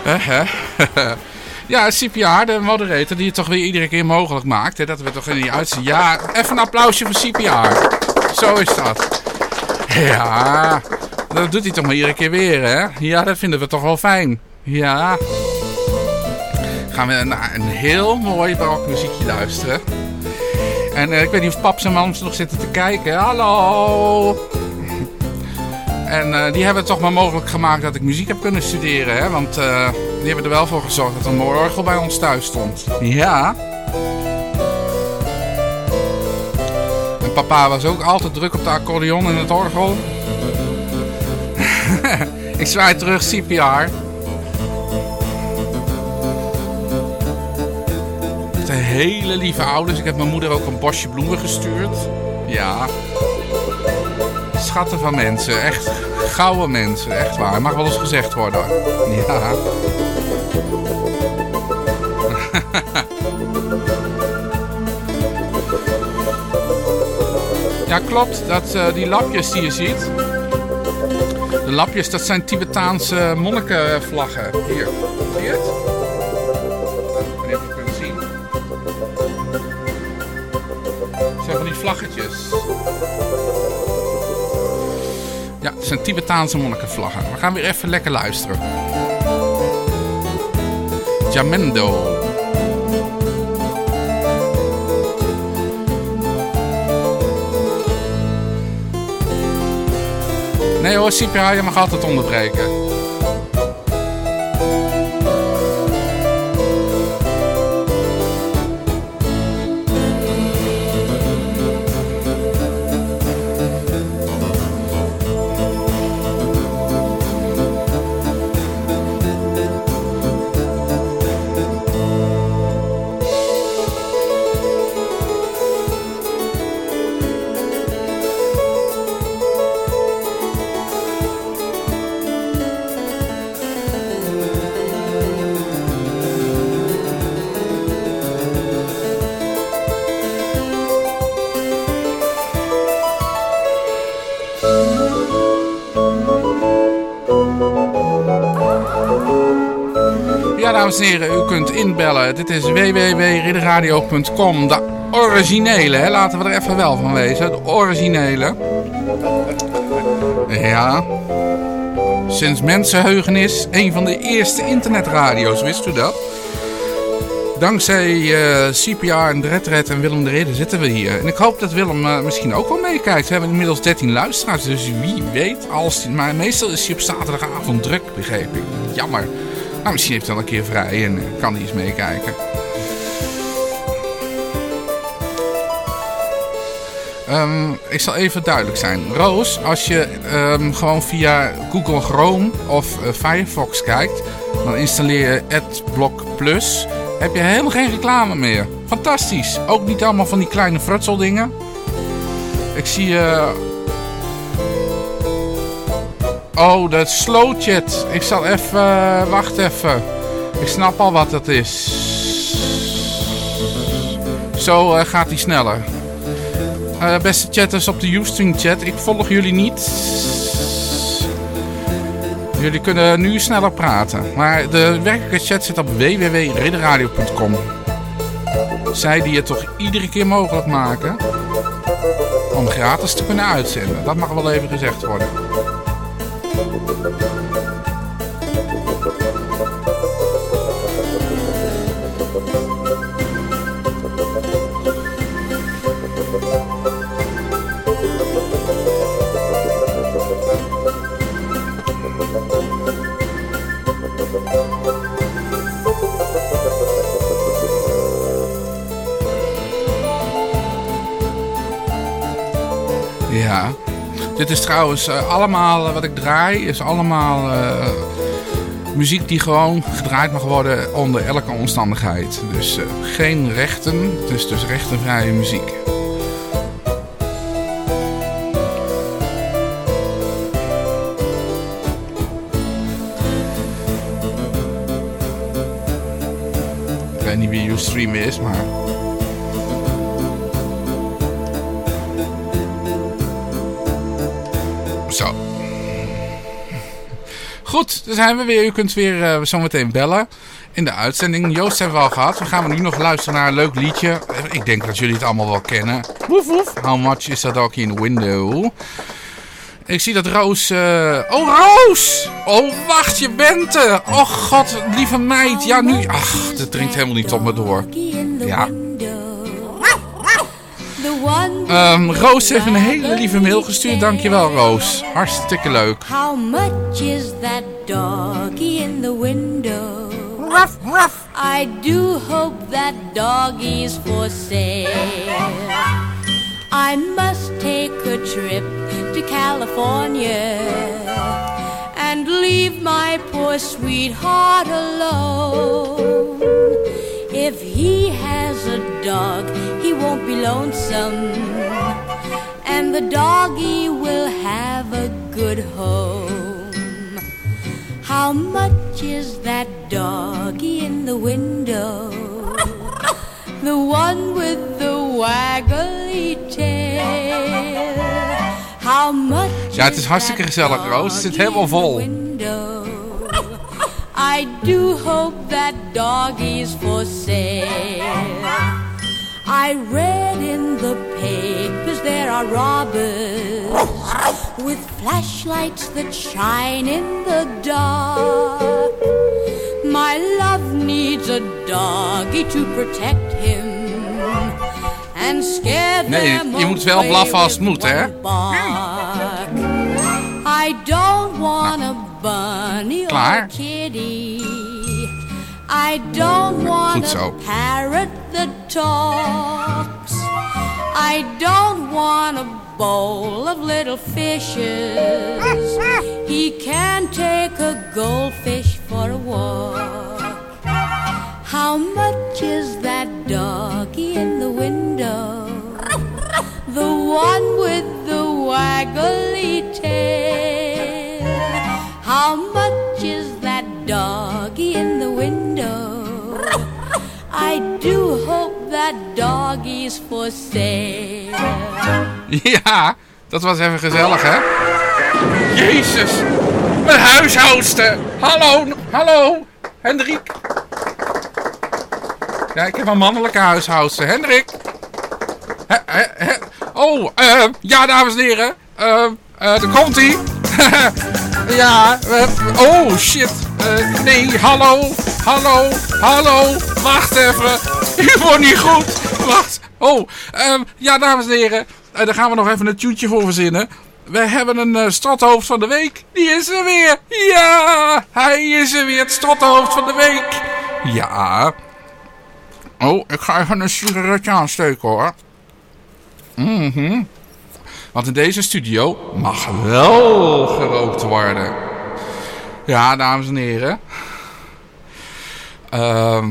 Uh ja, CPR, de moderator die het toch weer iedere keer mogelijk maakt. Hè, dat we toch in die uitzien. Ja, even een applausje voor CPR. Zo is dat. Ja, dat doet hij toch maar iedere keer weer, hè? Ja, dat vinden we toch wel fijn. Ja. Gaan we naar een heel mooi muziekje luisteren. En uh, ik weet niet of paps en mams nog zitten te kijken. Hallo! En uh, die hebben het toch maar mogelijk gemaakt dat ik muziek heb kunnen studeren. Hè? Want uh, die hebben er wel voor gezorgd dat een mooi orgel bij ons thuis stond. Ja. En papa was ook altijd druk op de accordeon en het orgel. ik zwaai terug CPR. De hele lieve ouders. Ik heb mijn moeder ook een bosje bloemen gestuurd. Ja. Schatten van mensen. Echt gouden mensen. Echt waar. Mag wel eens gezegd worden. Ja. Klopt. Dat, uh, die lapjes die je ziet. De lapjes, dat zijn Tibetaanse monnikenvlaggen. Hier, zie je het? Ik weet niet of je kunt zien. Het zijn van die vlaggetjes. Ja, het zijn Tibetaanse monnikenvlaggen. We gaan weer even lekker luisteren. Jamendo. Nee hoor, CPH, je mag altijd onderbreken. Dames en heren, u kunt inbellen. Dit is www.ridderradio.com. De originele, hè? laten we er even wel van wezen. De originele. Ja. Sinds mensenheugenis een van de eerste internetradio's, wist u dat? Dankzij eh, CPR en Dredred en Willem de Ridder zitten we hier. En ik hoop dat Willem uh, misschien ook wel meekijkt. We hebben inmiddels 13 luisteraars, dus wie weet. Als, maar meestal is hij op zaterdagavond druk, begreep ik. Jammer. Nou, misschien heeft hij al een keer vrij en eh, kan hij eens meekijken. Um, ik zal even duidelijk zijn. Roos, als je um, gewoon via Google Chrome of uh, Firefox kijkt, dan installeer je AdBlock Plus. Heb je helemaal geen reclame meer. Fantastisch. Ook niet allemaal van die kleine frutseldingen. Ik zie uh, Oh, dat slow chat. Ik zal even... Uh, wacht even. Ik snap al wat dat is. Zo uh, gaat hij sneller. Uh, beste chatters op de Ustream chat. Ik volg jullie niet. Jullie kunnen nu sneller praten. Maar de werkelijke chat zit op www.ridderradio.com. Zij die het toch iedere keer mogelijk maken... om gratis te kunnen uitzenden. Dat mag wel even gezegd worden. Ja. Dit is trouwens uh, allemaal, uh, wat ik draai, is allemaal uh, muziek die gewoon gedraaid mag worden onder elke omstandigheid. Dus eh, geen rechten, dus, dus rechtenvrije muziek. Ik weet niet wie Ustream is, maar... Zo. Goed, daar zijn we weer. U kunt weer uh, zometeen bellen in de uitzending. Joost hebben we al gehad. We gaan nu nog luisteren naar een leuk liedje. Ik denk dat jullie het allemaal wel kennen. Woef woef. How much is that dog in the window? Ik zie dat Roos... Uh... Oh, Roos! Oh, wacht, je bent er! Oh, god, lieve meid. Ja, nu... Ach, dat dringt helemaal niet op me door. Ja. Um, Roos heeft een hele lieve mail gestuurd. Dankjewel, Roos. Hartstikke leuk. How much is that doggy in the window? Ruff, ruff. I do hope that doggy's for sale. I must take a trip to California and leave my poor sweetheart alone. If he has a dog, he won't be lonesome, and the doggy will have a good home. How much is that doggy in the window? The one with the waggly tail. How much Ja, het is hartstikke gezellig, Roos. Het zit helemaal vol. I do hope that doggy's for sale. I read in the papers there are robbers with flashlights that shine in the dark. My love needs a doggy to protect him and scare Nee, them je moet wel away blaffen als het moet, hè? I don't want a bunny or Klaar. a kitty. I don't want a parrot that talks. I don't want a bowl of little fishes. He can take a goldfish for a walk. How much is that doggy in the window? The one with the waggly tail. How much is that doggy in the window? I do hope that doggy's for sale. Ja, dat was even gezellig, hè? Jezus, mijn huishoudster. Hallo, hallo, Hendrik. Ja, ik heb een mannelijke huishoudster. Hendrik. Hè, hè. Oh, eh, ja, dames en heren. Eh, eh, daar komt hij. ja, eh, oh, shit. Eh, nee, hallo, hallo, hallo. Wacht even. U wordt niet goed. Wacht. Oh, ehm, ja, dames en heren. Eh, daar gaan we nog even een tuentje voor verzinnen. We hebben een strothoofd van de week. Die is er weer. Ja, hij is er weer. Het strothoofd van de week. Ja. Oh, ik ga even een sigaretje aansteken hoor. Mhm. Want in deze studio mag wel gerookt worden. Ja, dames en heren. Ehm,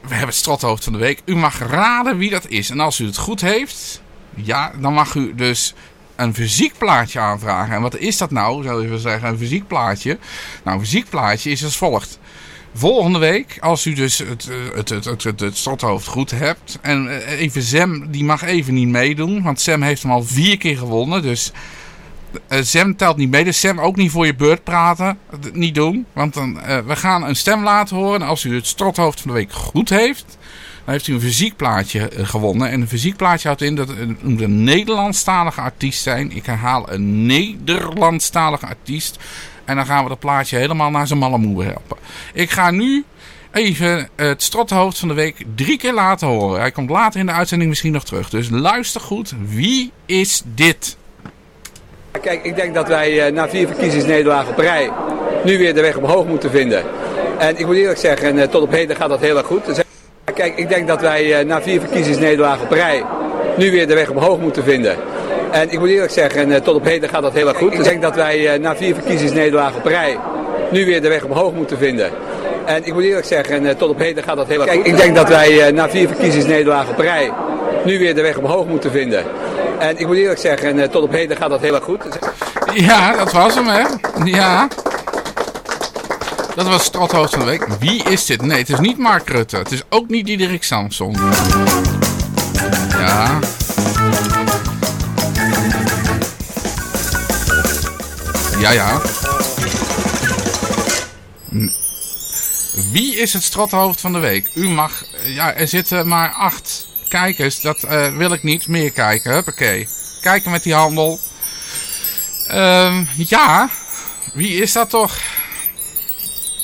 we hebben het strothoofd van de week. U mag raden wie dat is. En als u het goed heeft, ja, dan mag u dus een fysiekplaatje aanvragen. En wat is dat nou, zou je zeggen, een fysiekplaatje? Nou, een fysiekplaatje is als volgt. Volgende week, als u dus het, eh, het, het, het, het, het goed hebt. En eh, even Sam, die mag even niet meedoen. Want Sam heeft hem al vier keer gewonnen. Dus eh, Sam telt niet mee. Dus Sam ook niet voor je beurt praten. Niet doen. Want dan, we gaan een stem laten horen. En als u het strothoofd van de week goed heeft. Dan heeft u een fysiekplaatje eh, gewonnen. En een fysiekplaatje houdt in dat het een Nederlandstalige artiest zijn. Ik herhaal een Nederlandstalige artiest. En dan gaan we dat plaatje helemaal naar zijn mallemoe helpen. Ik ga nu even het strothoofd van de week drie keer laten horen. Hij komt later in de uitzending misschien nog terug. Dus luister goed. Wie is dit? Kijk, ik denk dat wij eh, na vier verkiezingsnederlagen op rij nu weer de weg omhoog moeten vinden. En ik moet eerlijk zeggen, eh, tot op heden gaat dat heel erg goed. Kijk, ik denk dat wij eh, na vier verkiezingsnederlagen op rij nu weer de weg omhoog moeten vinden. En ik moet eerlijk zeggen, eh, tot op heden gaat dat heel erg goed. Dus ik denk dat wij eh, na vier verkiezingsnederlagen op rij nu weer de weg omhoog moeten vinden. En ik moet eerlijk zeggen, en, tot op heden gaat dat heel erg goed. Ik denk dat wij na vier verkiezingsnederlagen op rij nu weer de weg omhoog moeten vinden. En ik moet eerlijk zeggen, en tot op heden gaat dat heel erg goed. Ja, dat was hem, hè? Ja. Dat was Stadhoofd van de Week. Wie is dit? Nee, het is niet Mark Rutte. Het is ook niet Diederik Samson. Ja. Ja, ja. Wie is het strathoofd van de week? U mag... Ja, er zitten maar acht kijkers. Dat uh, wil ik niet. Meer kijken. Huppakee. Kijken met die handel. Um, ja. Wie is dat toch?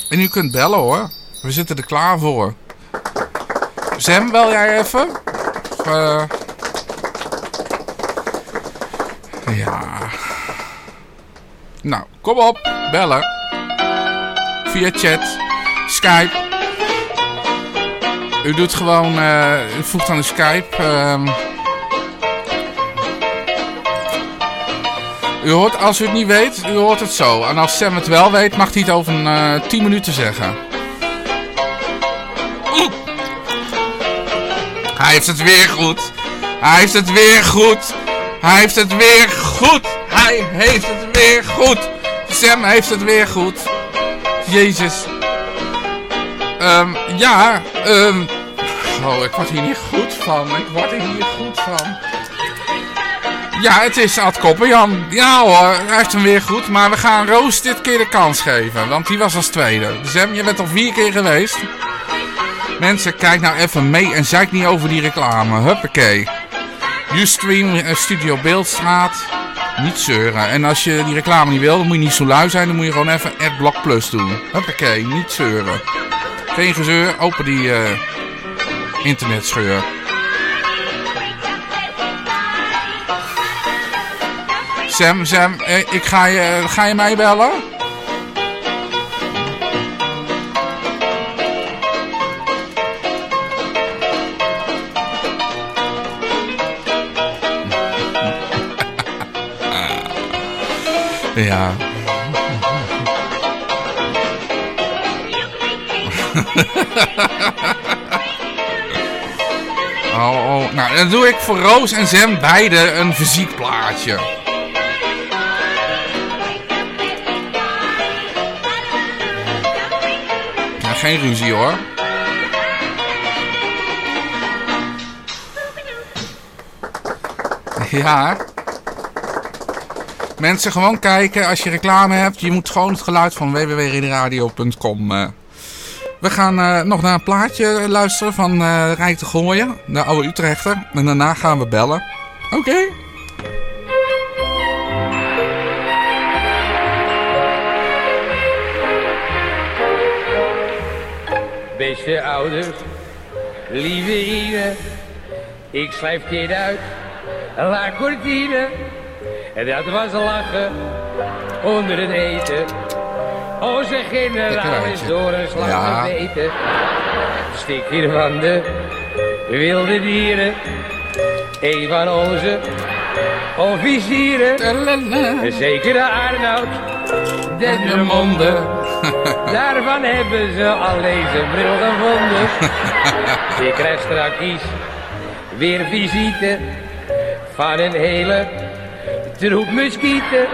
En u kunt bellen hoor. We zitten er klaar voor. Sam, bel jij even? Of, uh... Ja. Nou, kom op. Bellen. Via chat. Skype. U doet gewoon... Uh, u voegt aan de Skype... Um... U hoort, als u het niet weet, u hoort het zo. En als Sam het wel weet, mag hij het over een uh, 10 minuten zeggen. Hij heeft het weer goed. Hij heeft het weer goed. Hij heeft het weer goed. Hij heeft het weer goed. Sam heeft het weer goed. Jezus. Um, ja, um, oh, ik word hier niet goed van. Ik word hier niet goed van. Ja, het is Ad Koppenjan. Ja hoor, hij heeft hem weer goed. Maar we gaan Roos dit keer de kans geven. Want die was als tweede. Hem, je bent al vier keer geweest. Mensen, kijk nou even mee en zeik niet over die reclame. Huppakee. Ustream, eh, Studio Beeldstraat. Niet zeuren. En als je die reclame niet wil, dan moet je niet zo lui zijn. Dan moet je gewoon even AdBlock Plus doen. Huppakee, niet zeuren. Geen gezeur, open die uh, internetscheur. Sam, Sam, eh, ik ga je, ga je mij bellen? Ja. oh, oh, nou, dan doe ik voor Roos en Sam beide een fysiek plaatje. geen ruzie hoor. Ja. Mensen gewoon kijken als je reclame hebt. Je moet gewoon het geluid van www.radio.com. Uh. We gaan uh, nog naar een plaatje luisteren van uh, Rijk te Gooien. De oude Utrechter. En daarna gaan we bellen. Oké. Beste ouders, lieve Ine, ik schrijf dit uit, La Cortine. En dat was lachen onder het eten. Onze generaal is door een slag ja. gebeten. Stik hier van de wilde dieren. Een van onze officieren. Zeker de Arnoud, de, de monden. Daarvan hebben ze al deze bril gevonden. Ik krijg straks weer visite van een hele troep muskieten.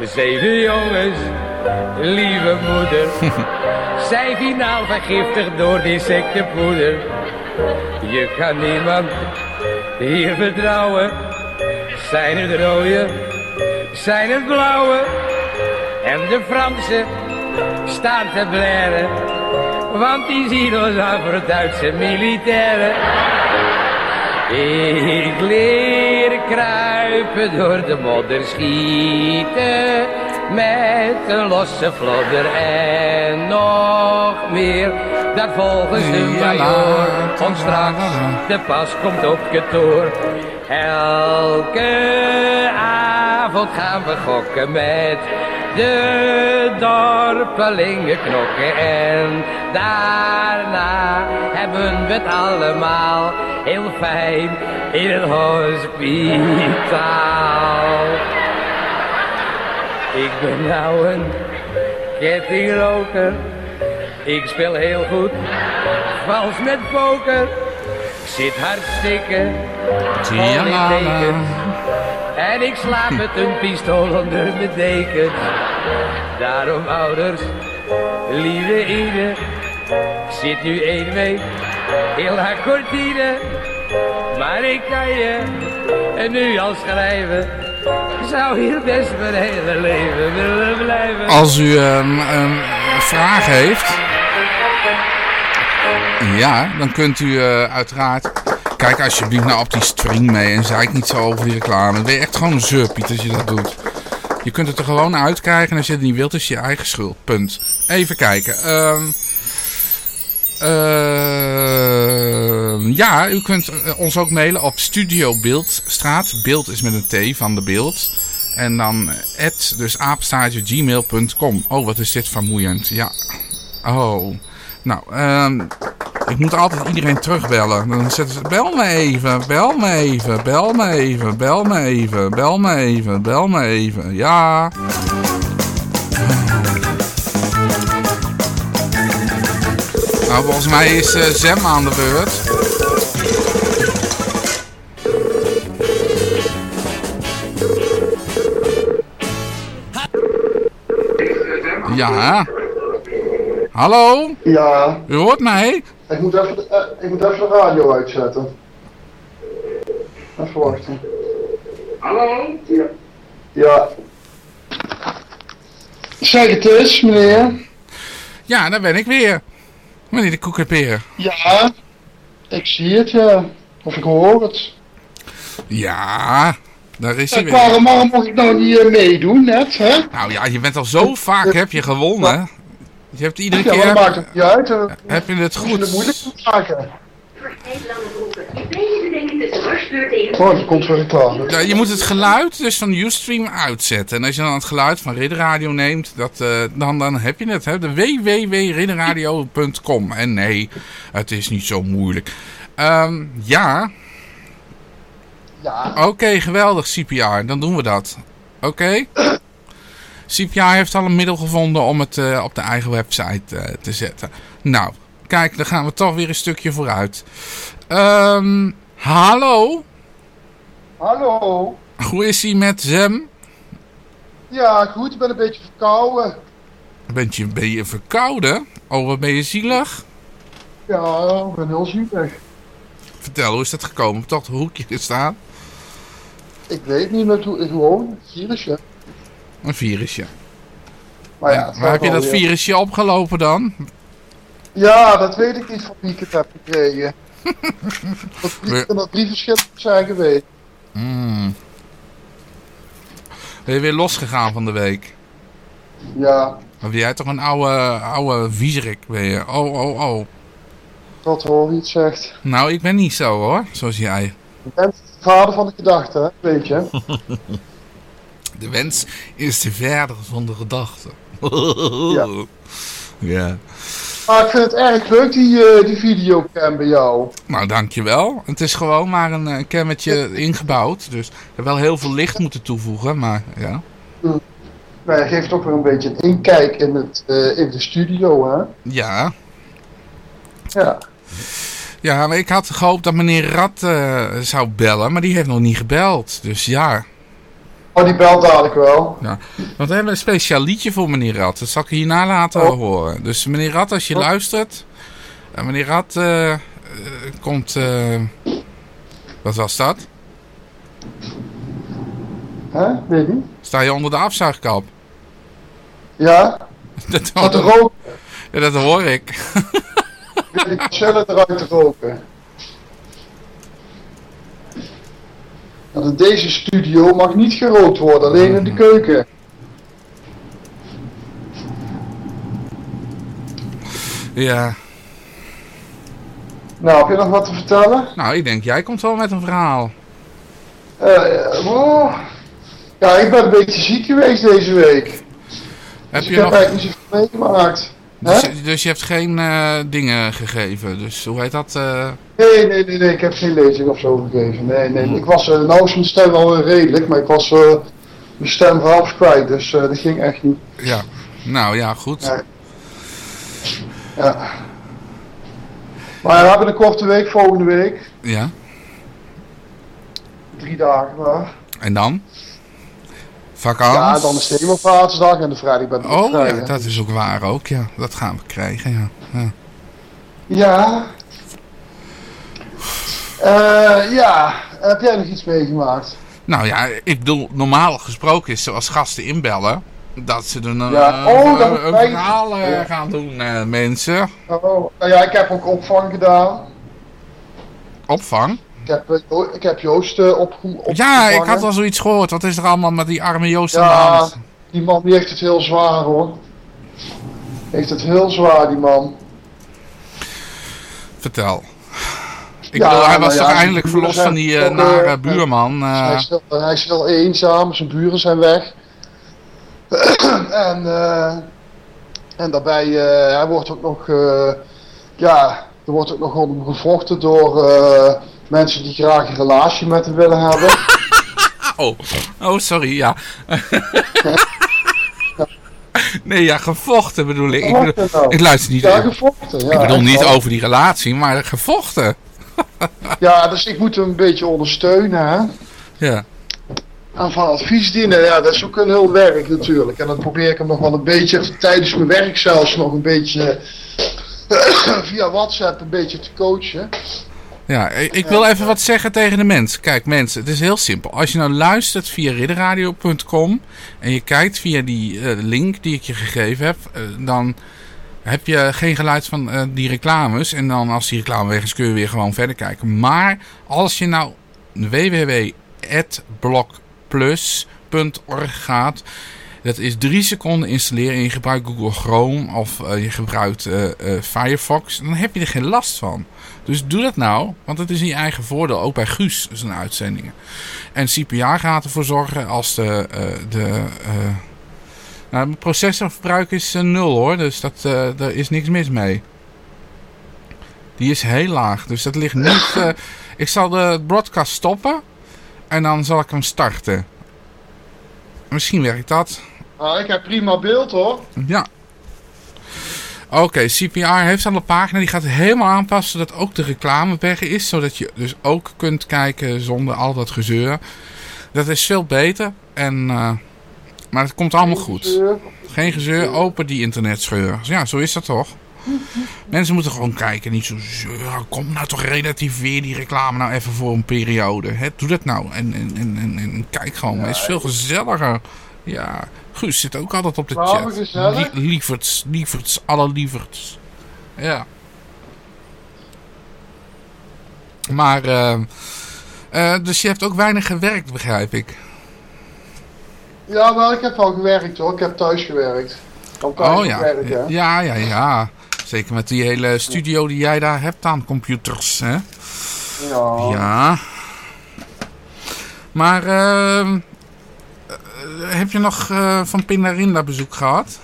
Zeven jongens, lieve moeder, zijn finaal vergiftigd door insectenpoeder. Je kan niemand hier vertrouwen. Zijn het rode, zijn het blauwe en de Franse staan te blaren. Want die zien ons aan voor Duitse militairen. Ik leer kruipen door de modder schieten. Met een losse vlodder en nog meer. Dat volgens de major ons straks de pas komt op kantoor. Elke avond gaan we gokken met de dorpelingen knokken en daarna hebben we het allemaal heel fijn in het hospitaal. Ik ben nou een kettingroker. Ik speel heel goed, vals met poker. Ik zit hartstikke, teken. En ik slaap met een pistool onder mijn deken. Daarom ouders, lieve Ine. Ik zit nu één week heel haar kortine. Maar ik kan je en nu al schrijven. Zou hier best mijn hele leven willen blijven. Als u ehm, ehm, vragen heeft, ja, dan kunt u eh, uiteraard... Kijk alsjeblieft naar op die string mee en zei ik niet zo over die reclame. Dan ben je echt gewoon een zeurpiet als je dat doet. Je kunt het er gewoon uitkrijgen en als je het niet wilt is je eigen schuld. Punt. Even kijken. Ehm eh, ja, u kunt eh, ons ook mailen op Studio Beeldstraat. Beeld is met een T van de beeld. En dan at, dus apenstaartje. Oh, wat is dit vermoeiend. Ja. Oh. Nou, ehm ik moet altijd iedereen terugbellen. Dan zetten ze, bel me even, bel me even, bel me even, bel me even, bel me even, bel me even. Ja. Nou, volgens mij is uh, Zem aan de beurt. Ja. Hallo? Ja. U hoort mij? Ik moet even, uh, ik moet even de radio uitzetten. Even wachten. Hallo? Ja. Ja. Zeg het eens, meneer. Ja, daar ben ik weer. Meneer de koekenpeer. Ja, ik zie het, ja. Of ik hoor het. Ja, daar is hij weer. waarom, waarom mocht ik nou niet eh, meedoen net, hè? Nou ja, je bent al zo vaak heb je gewonnen. Je hebt iedere Ja, maar keer... dat maakt het niet uit. Heb je het Moet je het goed? moeilijk moet maken. Oh, Oh, komt weer reclame. Ja, je moet het geluid dus van Ustream uitzetten. En als je dan het geluid van Ridderradio neemt, dat, eh, dan, dan heb je het. Hè? De www.ridderradio.com. En nee, het is niet zo moeilijk. Ehm, ja, Ja, oké, geweldig CPR. Dan doen we dat. Oké? CPR heeft al een middel gevonden om het eh, op de eigen website eh, te zetten. Nou, kijk, dan gaan we toch weer een stukje vooruit. Ehm, hallo? hallo. Hoe is ie met Zem? Ja, goed, ik ben een beetje verkouden. Bent je, ben je verkouden? Oh, wat ben je zielig? Ja, ik ben heel zielig. Vertel, hoe is dat gekomen? Op dat hoekje gestaan? Ik weet niet meer hoe, gewoon, virusje. Een virusje. Maar ja, heb je dat weer. virusje opgelopen dan? Ja, dat weet ik niet van wie ik het heb gekregen. dat drie, dat drie verschillende zijn geweest. Mm. Ben je weer losgegaan van de week? Ja, Maar ben jij toch een oude, oude viezerik ben je? Oh, oh, oh. dat hoor je iets zegt. Nou, ik ben niet zo hoor, zoals jij. Je bent de vader van de gedachte, hè? weet je. De wens is de verder van de gedachte. Ja. ja. Maar ik vind het erg leuk, die, eh die videocam bij jou. Nou, dankjewel. Het is gewoon maar een uh, cammetje ingebouwd. Dus ik heb wel heel veel licht moeten toevoegen, maar ja. Nou, geeft ook weer een beetje een inkijk in, het, eh, in de studio, hè? Ja. Ja. Ja, maar ik had gehoopt dat meneer Rad zou bellen, maar die heeft nog niet gebeld. Dus ja. Oh, die belt dadelijk wel. Ja. Want we hebben een speciaal liedje voor meneer Rad. Dat zal ik hierna laten oh. horen. Dus meneer Rad, als je oh. luistert. Uh, meneer Rad uh, komt... wat was dat? Hè? Weet niet. Sta je onder de afzuigkap? Ja. dat, dat roken. Ja, dat hoor ik. ik die cellen eruit te roken. Want in deze studio mag niet gerookt worden, alleen in de keuken. Ja. Nou, heb je nog wat te vertellen? Nou, ik denk, jij komt wel met een verhaal. Uh, oh. Ja, ik ben een beetje ziek geweest deze week. Heb dus je ik nog... heb eigenlijk niet zoveel meegemaakt. Dus, dus, je hebt geen uh, dingen gegeven, dus hoe heet dat? Uh... Nee, nee, nee, nee, ik heb geen lezing of zo gegeven. Nee, nee, ik was, uh, nou is mijn stem wel redelijk, maar ik was mijn stem half kwijt, dus dat ging echt niet. Ja. Nou ja, goed. Nee. Ja. Maar we hebben een korte week volgende week. Ja. Drie dagen maar. En dan? Vakantie? Ja, dan is de hemelvaartsdag en de vrijdag ben ik Oh, ja, dat is ook waar ook, ja. Dat gaan we krijgen, ja. ja. Ja. Eh, ja, heb jij nog iets meegemaakt? Nou ja, ik bedoel, normaal gesproken is zoals gasten inbellen... dat ze er een, Ja, eh, oh, een, een verhaal eh, Ja. gaan doen, mensen. Oh, nou ja, ik heb ook opvang gedaan. Opvang? Ik heb, eh, ik heb Joost eh, op. Ja, ik had al zoiets gehoord. Wat is er allemaal met die arme Joost aan de Ja, hand? die man die heeft het heel zwaar hoor. Heeft het heel zwaar, die man. Vertel. Ik Ja, bedoel, hij nou was ja, toch zijn eindelijk verlost van die eh, nare buurman. hij, is heel, hij is heel eenzaam, zijn buren zijn weg. en, en daarbij, hij wordt ook nog, ja, er wordt ook nog om gevochten door mensen die graag een relatie met hem willen hebben. Oh, oh sorry, ja. nee, ja, gevochten bedoel ik. Ik, bedoel- Gevochten nou. ik luister niet. Ja, gevochten, ja, ik bedoel niet wel. over die relatie, maar gevochten. ja, dus ik moet hem een beetje ondersteunen, hè. Ja. aan van advies dienen. Ja, dat is ook een heel werk natuurlijk. En dat probeer ik hem nog wel een beetje, tijdens mijn werk zelfs nog een beetje, via WhatsApp een beetje te coachen. Ja, ik wil even wat zeggen tegen de mensen. Kijk mensen, het is heel simpel. Als je nou luistert via ridderradio.com en je kijkt via die eh, link die ik je gegeven heb, eh, dan heb je geen geluid van eh, die reclames. En dan als die reclame weg is kun je weer gewoon verder kijken. Maar als je nou www.blogplus.org gaat, dat is drie seconden installeren en je gebruikt Google Chrome of eh, je gebruikt eh, eh, Firefox. Dan heb je er geen last van. Dus doe dat nou, want het is in je eigen voordeel. Ook bij Guus zijn uitzendingen. En CPR gaat ervoor zorgen als de... de nou, processorverbruik is nul hoor, dus dat, daar is niks mis mee. Die is heel laag, dus dat ligt niet... ik zal de broadcast stoppen en dan zal ik hem starten. Misschien werkt dat. Nou, ik heb prima beeld hoor. Ja. Oké, CPR heeft al een pagina. Die gaat helemaal aanpassen zodat ook de reclame weg is. Zodat je dus ook kunt kijken zonder al dat gezeur. Dat is veel beter. En, eh, maar het komt allemaal goed. Geen gezeur, open die internetscheur. Ja, zo is dat toch? Mensen moeten gewoon kijken. Niet zo zeuren. Kom nou toch relativeer die reclame nou even voor een periode. Hè? Doe dat nou. En, en, en, en, en kijk gewoon. Het is veel gezelliger. Ja, Guus zit ook altijd op de chat. gezellig. Lie- lieverds, lieverds, alle lieverds. Ja. Maar, eh, dus je hebt ook weinig gewerkt, begrijp ik. Ja, wel, ik heb wel gewerkt hoor. Ik heb thuis gewerkt. Kan thuis Oh ja. gewerkt, hè. Ja, ja, ja. Zeker met die hele studio die jij daar hebt aan computers, hè? Ja. Ja. Maar, ehm, eh, heb je nog eh, van Pindarinda bezoek gehad?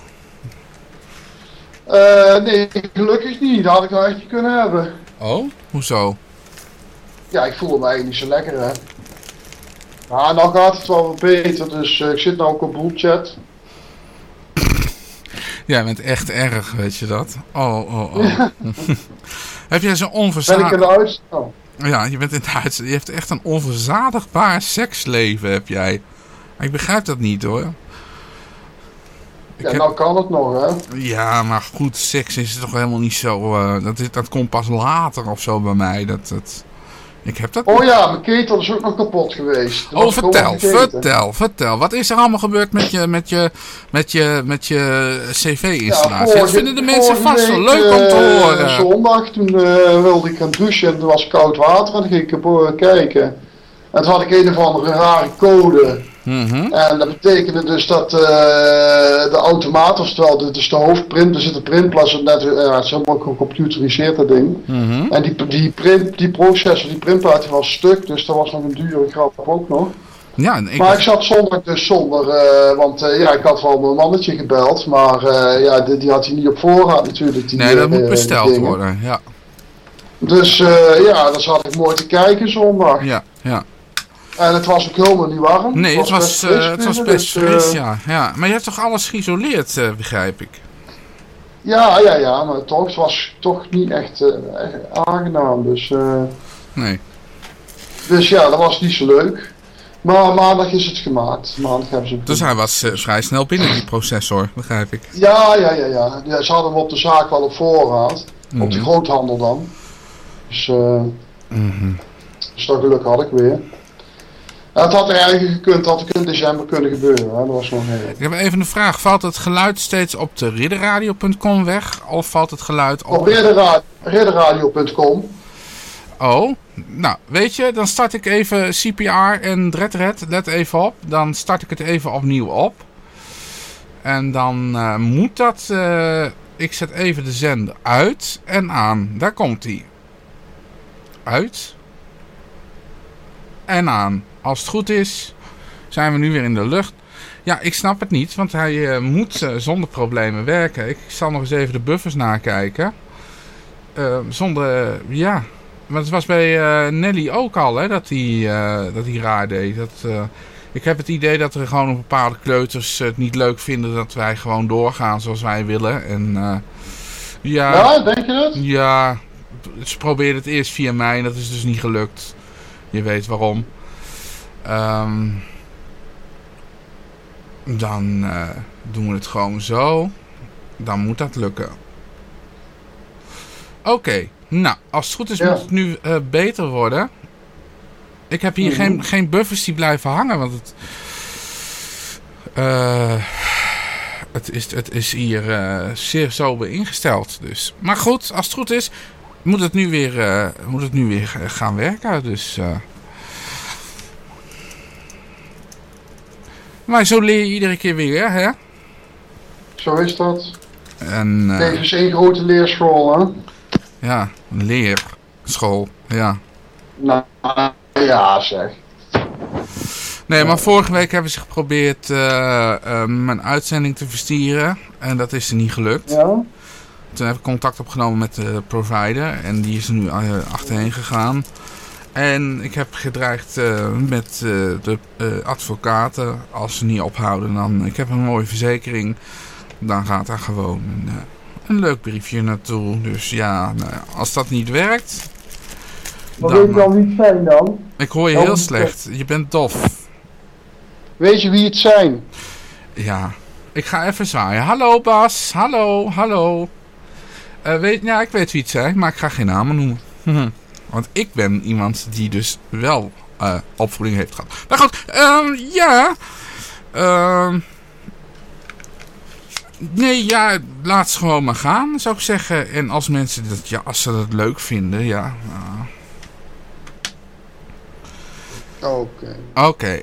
Eh, nee, gelukkig niet. Dat had ik nou echt kunnen hebben. Oh? Hoezo? Ja, ik voelde me eigenlijk niet zo lekker, hè. Nou, nou gaat het wel wat beter, dus eh, ik zit nou ook op boelchat. Jij bent echt erg, weet je dat? Oh, oh, oh. Ja. Heb jij zo'n Ben ik in de uitstel? Ja, je bent in de uitz- Je hebt echt een onverzadigbaar seksleven, heb jij. Ik begrijp dat niet, hoor. Ik Ja, heb- nou kan het nog, hè. Ja, maar goed, seks is toch helemaal niet zo... eh, dat, is, dat komt pas later of zo bij mij. Dat, dat, ik heb dat Oh ja, mijn ketel is ook nog kapot geweest. Dat Oh, vertel, vertel, vertel. Wat is er allemaal gebeurd met je, met je, met je, met je cv-installatie? Ja, dat vinden de mensen vast wel leuk om te eh, horen. zondag, toen eh, wilde ik gaan douchen en er was koud water en dan ging ik op kijken. Toen had ik een of andere rare code. Mhm. En dat betekende dus dat eh, de automaat, oftewel de, dus de hoofdprint, er zit een printplas op net, ja, het is helemaal gecomputeriseerd dat ding. Mhm. En die, die, print, die processor, die printplaat was stuk, dus dat was nog een dure grap ook nog. Ja, ik, Maar ik zat zondag dus zonder, eh, want ja, ik had wel mijn mannetje gebeld, maar ja, die, die had hij niet op voorraad natuurlijk. Die, nee, dat moet besteld worden. Ja, Dus ja, dan zat ik mooi te kijken zondag. ja, ja. En het was ook helemaal niet warm. Nee, het was, best eh, het was best dus, eh, fris, ja. ja. Maar je hebt toch alles geïsoleerd, eh, begrijp ik? Ja, ja, ja, maar toch, het was toch niet echt, eh, echt aangenaam. Dus, eh, Nee. dus ja, dat was niet zo leuk. Maar maandag is het gemaakt. Maandag hebben ze Dus hij was eh, vrij snel binnen, die processor, begrijp ik. Ja, ja, ja, ja, ja. Ze hadden hem op de zaak wel op voorraad. Op de Mhm. groothandel dan. Dus, eh Mhm. dus dat geluk had ik weer. Het had er eigenlijk gekund, had ook in december kunnen gebeuren. Hè. Dat was nog heel... Ik heb even een vraag. Valt het geluid steeds op de ridderradio.com weg? Of valt het geluid op... Op ridderra- ridderradio.com. Oh, nou, weet je, dan start ik even CPR en Dreadred, let even op. Dan start ik het even opnieuw op. En dan eh, moet dat... eh, ik zet even de zender uit en aan. Daar komt hij. Uit. En aan. Als het goed is, zijn we nu weer in de lucht. Ja, ik snap het niet, want hij eh, moet eh, zonder problemen werken. Ik zal nog eens even de buffers nakijken. Eh, zonder, ja... Maar het was bij eh, Nelly ook al, hè, dat hij, eh, dat hij raar deed. Dat, eh, ik heb het idee dat er gewoon bepaalde kleuters het niet leuk vinden dat wij gewoon doorgaan zoals wij willen. En eh, ja, Ja, denk je dat? ja, ze probeerden het eerst via mij en dat is dus niet gelukt. Je weet waarom. Ehm, dan eh, doen we het gewoon zo. Dan moet dat lukken. Oké, nou, als het goed is Ja. moet het nu eh, beter worden. Ik heb hier Mhm. geen, geen buffers die blijven hangen, want het... eh, het, is, het is hier zeer sober ingesteld. Dus. Maar goed, als het goed is, moet het nu weer, moet het nu weer gaan werken. Dus, Maar zo leer je iedere keer weer, hè? Zo is dat. En, eh, Leven is één grote leerschool, hè? ja, een leerschool, ja. Nou, ja zeg. Nee, maar vorige week hebben ze geprobeerd eh, eh, mijn uitzending te verstieren. En dat is er niet gelukt. Ja? Toen heb ik contact opgenomen met de provider. En die is er nu achterheen gegaan. En ik heb gedreigd eh, met eh, de eh, advocaten. Als ze niet ophouden, dan... Ik heb een mooie verzekering. Dan gaat daar gewoon een, een leuk briefje naartoe. Dus ja, nou als dat niet werkt... Wat dan, weet je dan wie het zijn dan? ik hoor je heel slecht. Je bent dof. Weet je wie het zijn? Ja, ik ga even zwaaien. Hallo Bas, hallo, hallo. Weet, ja, ik weet wie het zijn, maar ik ga geen namen noemen. Want ik ben iemand die dus wel eh, opvoeding heeft gehad. Maar goed, ehm, ja. Ehm, nee, ja, laat ze gewoon maar gaan, zou ik zeggen. En als mensen dat, ja, als ze dat leuk vinden, ja. Oké. Oké.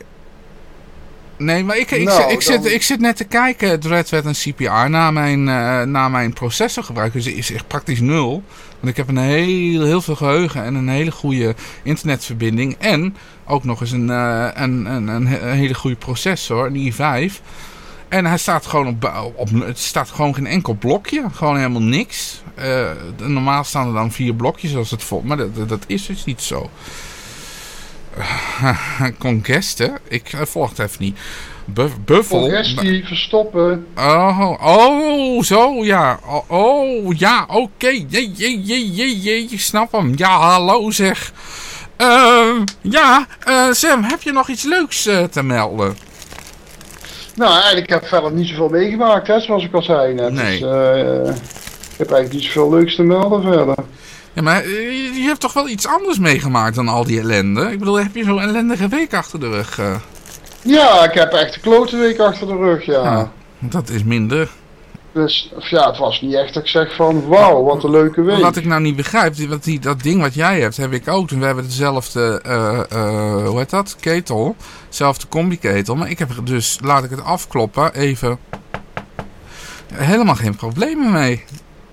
Nee, maar ik, ik, Nou, zit, ik, zit, ik zit net te kijken, Dreadwet en CPR, na mijn, eh na mijn processorgebruik. Dus is echt praktisch nul. Want ik heb een heel, heel veel geheugen en een hele goede internetverbinding. En ook nog eens een, eh, een, een, een, he- een hele goede processor, een i5. En hij staat gewoon op, op, het staat gewoon geen enkel blokje. Gewoon helemaal niks. Eh, normaal staan er dan vier blokjes als het vol. Maar dat- dat is dus niet zo. Congesten? Ik eh, volg het even niet. Buff, buffel? Congestie, verstoppen. Oh, oh, zo, ja. Oh, oh, ja, oké. Jee, jee, jee, jee, jee, ik snap hem. Ja, hallo zeg. Ehm, ja, eh, Sam, heb je nog iets leuks eh, te melden? Nou, eigenlijk heb ik verder niet zoveel meegemaakt, hè, zoals ik al zei net. Nee. Dus, ik heb eigenlijk niet zoveel leuks te melden verder. Ja, maar eh, je hebt toch wel iets anders meegemaakt dan al die ellende? Ik bedoel, heb je zo'n ellendige week achter de rug? eh? Ja, ik heb echt een klote week achter de rug, ja. Ja. Dat is minder. Dus ja, het was niet echt dat ik zeg van, wauw, wat een leuke week. Wat ik nou niet begrijp, want die, dat ding wat jij hebt, heb ik ook. En we hebben dezelfde, eh, hoe heet dat? Ketel. Dezelfde combi-ketel. Maar ik heb dus, laat ik het afkloppen, even... Helemaal geen problemen mee.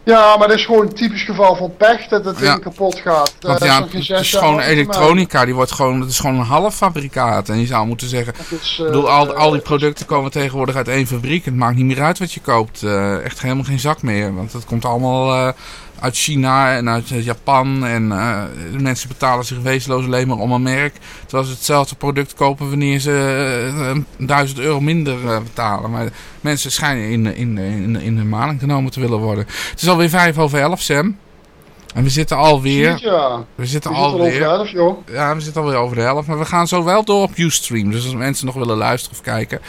Ja, maar dat is gewoon een typisch geval van pech dat het Ja. kapot gaat. Want Eh, ja, dat het is gewoon te elektronica, die wordt gewoon, het is gewoon een half fabrikaat. En je zou moeten zeggen, is, ik bedoel, al, al die producten komen tegenwoordig uit één fabriek. Het maakt niet meer uit wat je koopt. Eh, echt helemaal geen zak meer, want het komt allemaal eh, uit China en uit eh, Japan. En eh, mensen betalen zich wezenloos alleen maar om een merk. Terwijl ze hetzelfde product kopen wanneer ze eh, 1000 euro minder betalen. Maar mensen schijnen in, in, in, in de maling genomen te willen worden. Het is alweer 5 over 11, Sam. En we zitten alweer... Ja. We zitten zitten al over alweer... de helft, joh. Ja, we zitten alweer over de helft. Maar we gaan zo wel door op Ustream. Dus als mensen nog willen luisteren of kijken.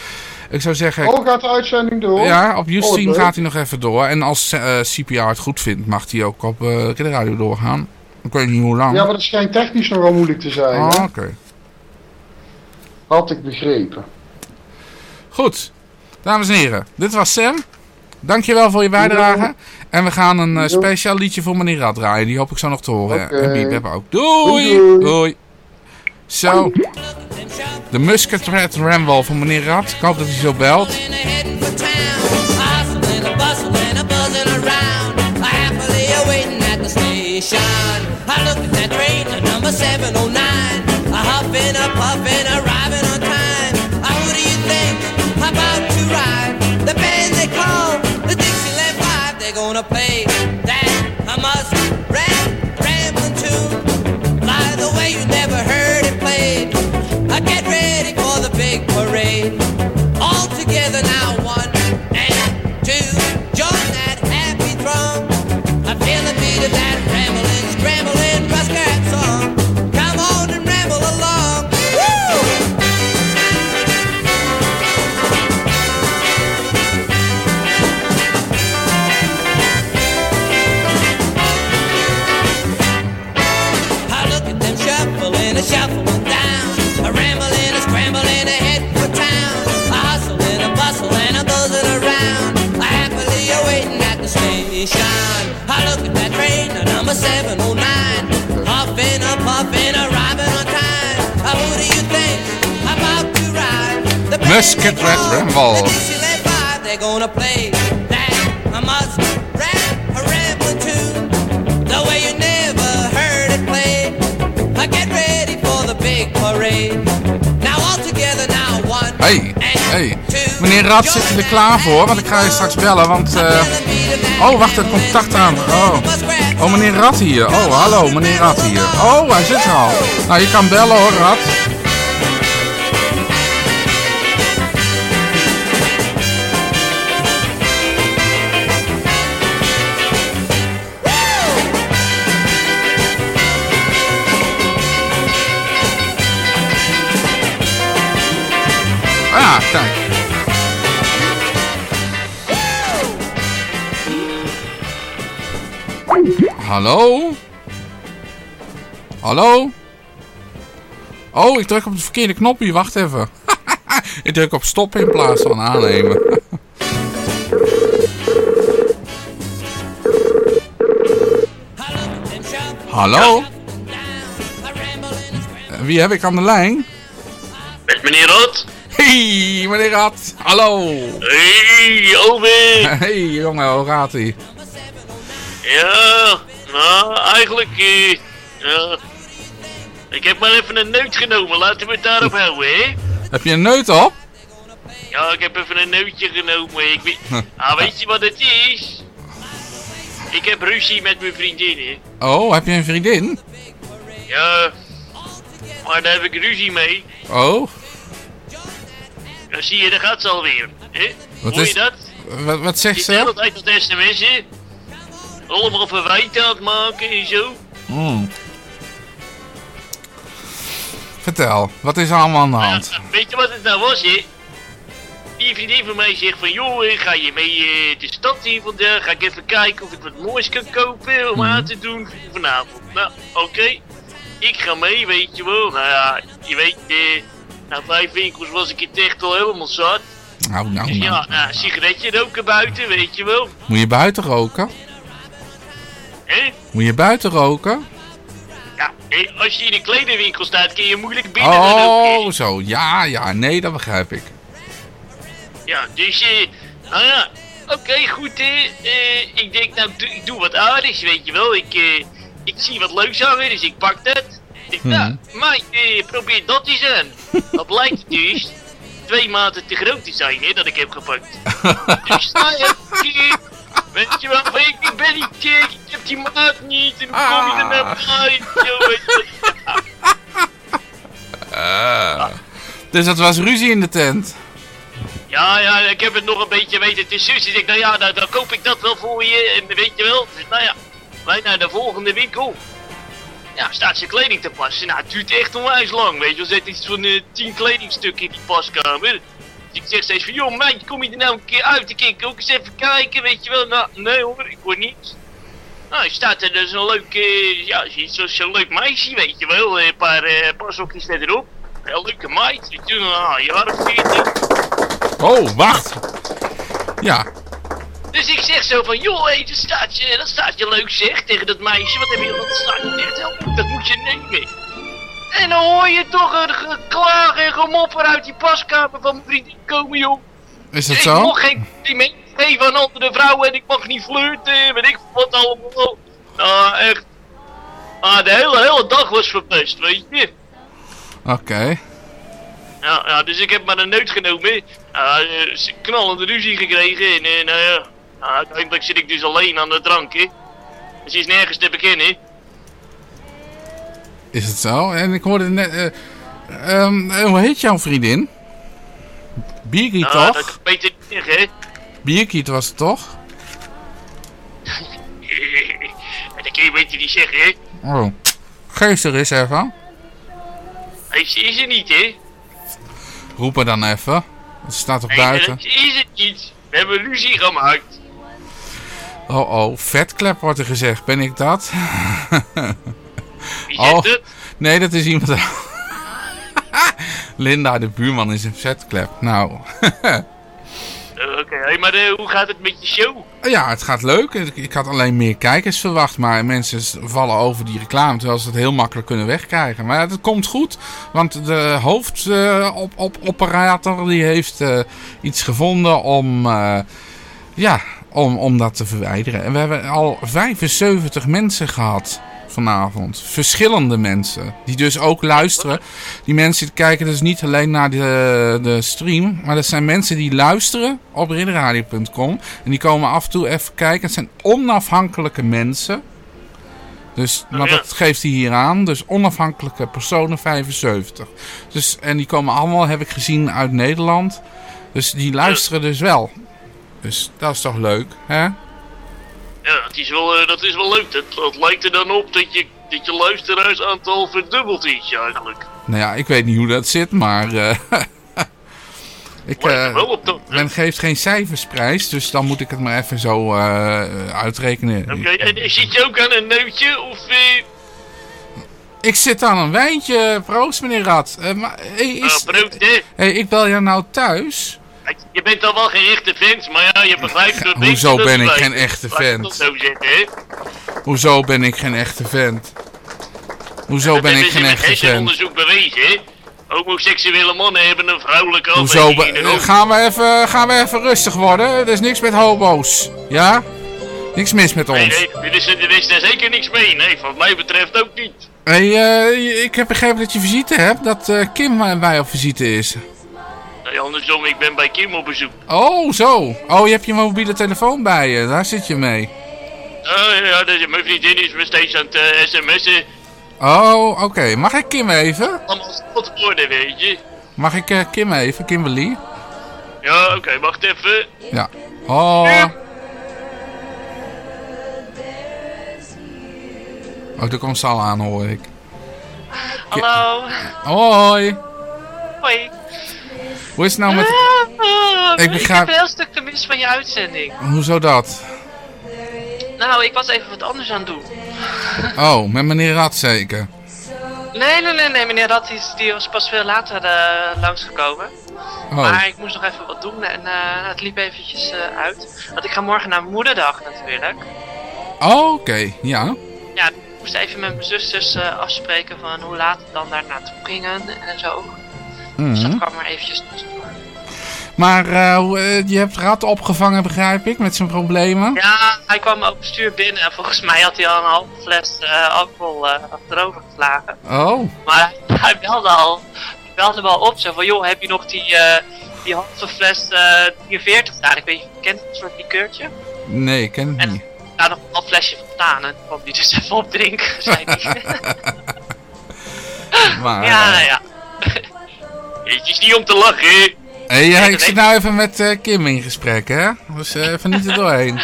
Ik zou zeggen... Oh, gaat de uitzending door? Ja, op Ustream Oh, gaat hij nog even door. En als eh, CPR het goed vindt, mag hij ook op eh, de radio doorgaan. Ik weet niet hoe lang. Ja, maar dat schijnt technisch nogal moeilijk te zijn. Hè? oké. Had ik begrepen. Goed. Dames en heren, dit was Sam. Dankjewel voor je bijdrage. En we gaan een eh, speciaal liedje voor meneer Rad draaien. Die hoop ik zo nog te horen. Oké. En Biep ook. Doei! Doei, Doei! Zo. De Musket Red Ramble van meneer Rad. Ik hoop dat hij zo belt. The station. I look at that train, the number 709. A huffing, a puffing, arriving on time. Who do you think about to ride? The band they call gonna play Musket Red Ramble. All together now one. Hey, hey. Meneer Rad, zit er klaar voor? Want ik ga je straks bellen, want... eh, Oh, wacht, er komt contact aan. Oh. oh, meneer Rad hier. Oh, hallo, meneer Rad hier. Oh, hij zit er al. Nou, je kan bellen hoor, Rad. Hallo? Hallo? Oh, ik druk op het verkeerde knopje. Wacht even. ik druk op stop in plaats van aannemen. Hallo? Eh, Wie heb ik aan de lijn? Met meneer Rot? Hey, meneer Rad. Hallo. Hey, over. Hey, jongen, hoe gaat ie? Ja, nou, eigenlijk, eh, ja. Ik heb maar even een neut genomen, laten we het daarop houden, hè? Heb je een neut op? Ja, ik heb even een neutje genomen. Ik weet, ah, weet je wat het is? Ik heb ruzie met mijn vriendin, hè? Oh, heb je een vriendin? Ja, maar daar heb ik ruzie mee. Oh, Dan zie je, daar gaat ze alweer, hè? Wat Hoor is- je dat? wat, wat zegt Die ze? tijd op de sms'en. Allemaal verwijten aan het maken en zo. Hmm. Vertel, wat is er allemaal aan de hand? Weet je wat het nou was, hè? Die vriendin van mij zegt van, joh, ga je mee eh, de stad in vandaag? Ga ik even kijken of ik wat moois kan kopen om Mhm. aan te doen vanavond. Nou, oké. Ik ga mee, weet je wel. Nou ja, je weet, eh, na vijf winkels was ik het echt al helemaal zat. Nou, nou, nou. ja, nou, een sigaretje roken buiten, weet je wel. Moet je buiten roken? Moet je buiten roken? Ja, als je in een kledingwinkel staat, kun je moeilijk binnen roken. Oh, zo. Ja, ja, nee, dat begrijp ik. Ja, dus, eh, nou ja, oké, goed, hè. Eh, ik denk, nou, ik doe, ik doe wat aardigs, weet je wel. Ik, eh, ik zie wat leuks hangen, dus ik pak dat. Ik, Mhm. nou, maar eh, probeer dat eens aan. Dat blijkt dus twee maten te groot te zijn, hè, dat ik heb gepakt. dus, nou eh, Weet je wel, ik, ben niet dik, ik heb die maat niet. En dan kom je er naar bij. joh, weet je wel. Ah. Dus dat was ruzie in de tent. Ja, ja, ik heb het nog een beetje weten te zus. Dus ik denk, nou ja, nou, dan koop ik dat wel voor je. En weet je wel, nou ja, wij naar de volgende winkel. Ja, staat zijn kleding te passen. Nou, het duurt echt onwijs lang, weet je wel. Er zit iets van eh, 10 kledingstukken in die paskamer. Dus ik zeg steeds van, joh meid, kom je er nou een keer uit? Ik kan ook eens even kijken, weet je wel. Nou, nee hoor, ik hoor niets. Nou, staat er dus een leuk, eh, ja, zo'n zo leuk meisje, weet je wel. Een paar, eh paar sokjes verderop. Een leuke meid, weet je, nou, een jaar of 14. Oh, wacht. Ja. Dus ik zeg zo van, joh, hé, dat staat je, dat staat je leuk zeg, tegen dat meisje. Wat heb je, wat staat je echt dat moet je nemen. En dan hoor je toch een geklaag en gemopper uit die paskamer van mijn vriendin komen, joh. Is dat ik zo? mag geen compliment geven aan andere vrouwen en ik mag niet flirten, weet ik wat allemaal. Nou, echt. Ah, de hele, hele dag was verpest, weet je. Oké. Ja, ja, dus ik heb maar een neut genomen. Ze- knallende ruzie gekregen en eh, nou ja, uiteindelijk zit ik dus alleen aan de drank, hè. Dus is nergens te beginnen. Is het zo? En ik hoorde net... eh, ehm, eh, hoe heet jouw vriendin? Birgit, Nou, toch? dat kan ik niet hè. Birgit was het toch? Dat kun je beter niet zeggen, hè. Oh. Geef er eens even. Hij is, is er niet, hè. Roep er dan even. Het staat op buiten. dat is het niet. We hebben ruzie gemaakt. Oh oh, vetklep wordt er gezegd. Ben ik dat? Wie oh, nee, dat is iemand. Linda, de buurman, is een vetklep. Nou, Eh, Oké, hey, maar eh, hoe gaat het met je show? ja, het gaat leuk. Ik, ik had alleen meer kijkers verwacht, maar mensen vallen over die reclame, terwijl ze het heel makkelijk kunnen wegkrijgen. Maar het komt goed, want de hoofdoperator op, op, operator, die heeft eh, iets gevonden om, ja, om, om dat te verwijderen. En we hebben al 75 mensen gehad vanavond. Verschillende mensen. Die dus ook luisteren. Die mensen kijken dus niet alleen naar de, de stream. Maar dat zijn mensen die luisteren op ridderradio.com. En die komen af en toe even kijken. Het zijn onafhankelijke mensen. Dus ja. dat geeft hij hier aan. Dus onafhankelijke personen 75. Dus, en die komen allemaal, heb ik gezien, uit Nederland. Dus die luisteren dus wel. Dus dat is toch leuk, hè? Ja, dat is wel, eh, dat is wel leuk. Dat, dat lijkt er dan op dat je, dat je luisteraarsaantal verdubbeld is eigenlijk. Nou ja, ik weet niet hoe dat zit, maar... eh, ik, dat. men geeft geen cijfersprijs, dus dan moet ik het maar even zo uitrekenen. Oké, en zit je ook aan een neutje of... Ik zit aan een wijntje, proost meneer Rad. Maar, hey, is, hey, ik bel jou nou thuis. Je bent dan wel geen echte fans, maar ja, je begrijpt het Hoezo dat ben ik geen echte fan? dat? Hoezo ben ik geen echte vent? Hoezo Dat ben ik geen echte vent? hersenonderzoek bewezen, hè? Homoseksuele mannen hebben een vrouwelijke Hoezo? gaan, we even, gaan we even rustig worden? Er is niks met homo's. Ja? Niks mis met ons. Nee, nee, er is, er is er zeker niks mee. Nee, wat mij betreft ook niet. Hey, eh, ik heb begrepen dat je visite hebt. Dat eh, Kim eh, bij op visite is. Andersom, ik ben bij Kim op bezoek. Oh, zo. Oh, je hebt je mobiele telefoon bij je. Daar zit je mee. Oh, ja, dus mijn vriendin is me steeds aan het eh, sms'en. Oh, oké. Mag ik Kim even? Allemaal tot worden, weet je. Mag ik eh, Kim even? Kimberly? Ja, oké, wacht even. Ja. Oh. Oh, er komt Sal aan, hoor ik. Hallo. Hoi. Hoi. Hoe is het nou met... Ah, Ik ik, begrijp- heb een heel stuk gemist van je uitzending. Hoezo dat? Nou, ik was even wat anders aan het doen. Oh, met meneer Rad zeker. Nee, nee, nee, nee, meneer Rat is, die was pas veel later eh, langsgekomen. Oh. Maar ik moest nog even wat doen en eh, het liep eventjes eh, uit. Want ik ga morgen naar moederdag natuurlijk. Oh, oké. Ja. Ja, ik moest even met mijn zusters afspreken van hoe laat we dan daar naartoe gingen en zo. Dus dat Mhm. kwam er eventjes tussendoor. Maar eh, eh, je hebt Rad opgevangen, begrijp ik, met zijn problemen? Ja, hij kwam ook bestuur binnen en volgens mij had hij al een halve fles eh, alcohol eh achterover geslagen. Oh. Maar hij belde al, hij belde me al op, zo van joh, heb je nog die, die halve fles eh 43 daar? Ik weet je, kent het soort likeurtje? Nee, ik ken het niet. Ja, nog een flesje van staan en kwam die dus even opdrinken, zei hij. Maar, ja, ja. Het is niet om te lachen. Hey, ja, ik zit nou even met eh, Kim in gesprek, hè? Dus eh, even niet er doorheen.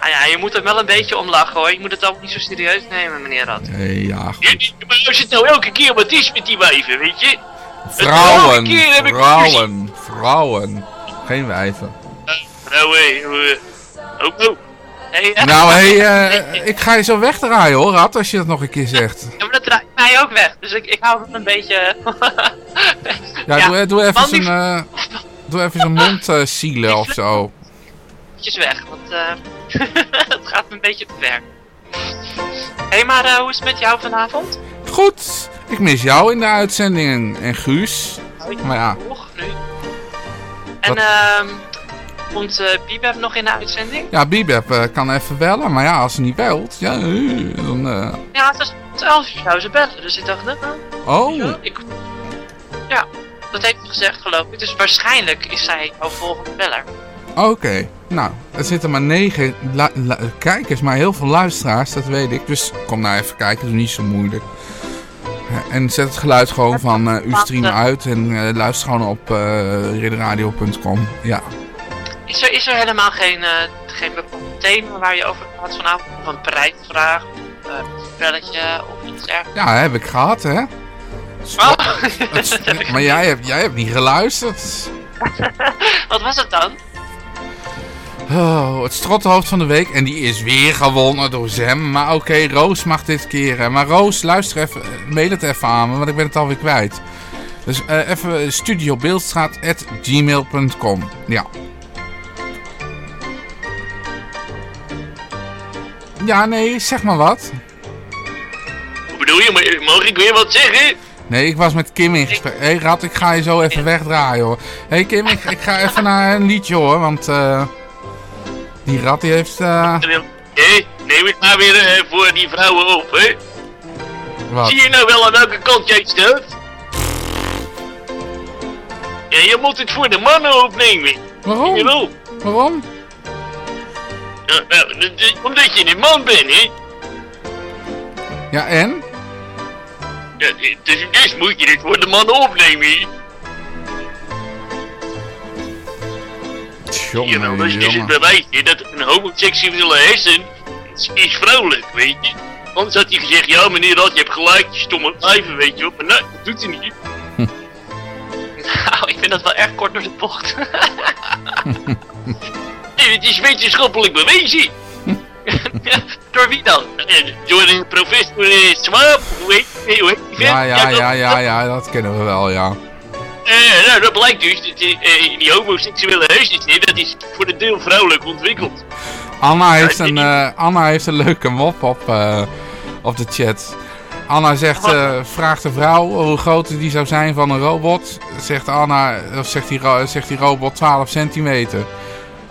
Ah, ja, je moet er wel een beetje om lachen hoor. Je moet het ook niet zo serieus nemen, meneer Rad. Hey, ja, goed. Maar als het nou elke keer wat is met die wijven, weet je? Vrouwen, Elke keer heb ik vrouwen, vrouwen. Geen wijven. Nou, hé, eh, ook oh. Hey, eh, Nou, hey, eh, ik ga je zo wegdraaien hoor, Rad, als je dat nog een keer zegt. Ja, maar dat draait mij ook weg. Dus ik, ik hou het een beetje... Ja, Doe, doe even zijn, eh, doe even zijn mond eh, zielen of zo. weg, want eh het gaat een beetje te ver. Hé, hey, maar eh, hoe is het met jou vanavond? Goed, ik mis jou in de uitzending en, en Guus. Maar ja, nu. En ehm komt Bibeb nog in de uitzending? ja Bibeb eh, kan even bellen, maar ja, als ze niet belt, ja, eh, dan... Ja, het is het 11 uur zou ze bellen, dus ik dacht, nou, Oh, ik... Ja, dat heeft ze gezegd geloof ik. Dus waarschijnlijk is zij jouw volgende beller. oké. Nou, er zitten maar negen kijkers, maar heel veel luisteraars, dat weet ik. Dus kom nou even kijken, doe niet zo moeilijk. En zet het geluid gewoon van uw stream uit en luister gewoon op uh, ridderradio.com. Ja. Is er, is er helemaal geen, eh, geen bepaald thema waar je over praat vanavond? Of een prijsvraag? Of eh, een spelletje? Of iets dergelijks? ja, heb ik gehad, hè? Oh. Het- maar jij hebt, jij hebt niet geluisterd. Wat was het dan? Oh, het strothoofd van de week. En die is weer gewonnen door Zem. Maar oké, Roos mag dit keer. hè. Maar Roos, luister even. eh, Mail het even aan me, want ik ben het alweer kwijt. Dus eh, even studiobeeldstraat.gmail.com. Ja. Ja, nee, zeg maar wat. Hoe bedoel je? Mag ik weer wat zeggen? Nee, ik was met Kim in gesprek. Hé, hey, Rad, ik ga je zo even wegdraaien, hoor. Hé, hey, Kim, ik, ik ga even naar een liedje, hoor. Want eh die Rad, die heeft... eh Hé, neem het maar weer eh, voor die vrouwen op, hè? wat? Zie je nou wel aan welke kant jij staat? Ja, je moet het voor de mannen opnemen. Waarom? Waarom? Ja, nou, omdat je een man bent, hè? Ja, en? Ja, dus, dus moet je het voor de mannen opnemen. hè? Jongen, Dat is dus het bewijs hè, dat een homoseksuele hersen is, is vrouwelijk, weet je. Anders had hij gezegd, ja meneer dat je hebt gelijk, je stomme wijven, weet je wel. Maar nee, dat doet hij niet. Nou, ik vind dat wel erg kort door de bocht. Het is wetenschappelijk bewezen. door wie dan? Eh, Door de professor eh, Swaap, hoe heet Ja, ja, ja, ja, ja, dat kennen we wel, ja. Eh, nou, dat blijkt dus, dat die, eh, die homoseksuele hè, dat is voor een deel vrouwelijk ontwikkeld. Anna heeft een, Anna heeft een leuke mop op, op de chat. Anna zegt, vraagt de vrouw hoe groot die zou zijn van een robot. Zegt Anna, of zegt die, zegt die robot 12 centimeter.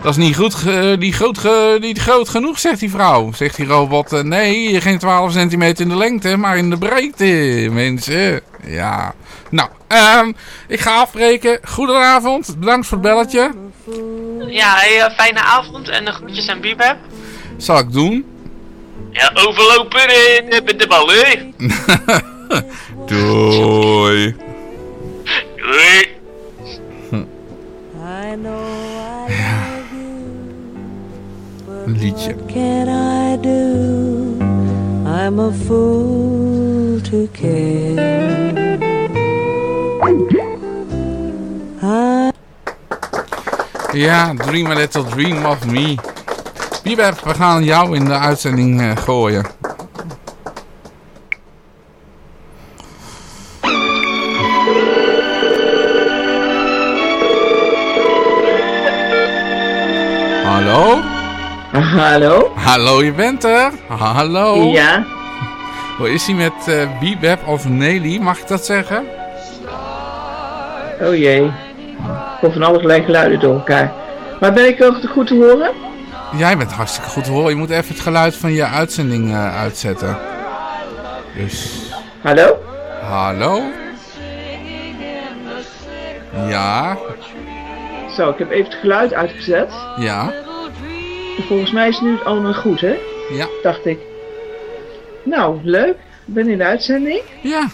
Dat is niet, goed, niet, groot, niet groot genoeg, zegt die vrouw. Zegt die robot, eh, nee, geen 12 centimeter in de lengte, maar in de breedte, mensen. Ja. Nou, ehm, ik ga afbreken. Goedenavond, bedankt voor het belletje. Ja, hey, eh, fijne avond en de groetjes aan Bibeb. Zal ik doen. Ja, overlopen eh, met de bal, hè. Doei. Doei. Een liedje. can I do? I'm a fool to care. I Ja, Dream a Little Dream of Me. Bibeb, we gaan jou in de uitzending eh, gooien. Hallo? Hallo, je bent er? Hallo? Ja. Hoe is hij met eh Bibeb of Nelly, mag ik dat zeggen? Oh jee. Ik hoor van alle gelijk geluiden door elkaar. Maar ben ik wel goed te horen? Jij bent hartstikke goed te horen. Je moet even het geluid van je uitzending eh, uitzetten. Dus... Hallo? Hallo? Ja, Zo, ik heb even het geluid uitgezet. ja. Volgens mij is het nu allemaal goed, hè? Ja. Dacht ik. Nou, leuk. Ik ben in de uitzending. Ja.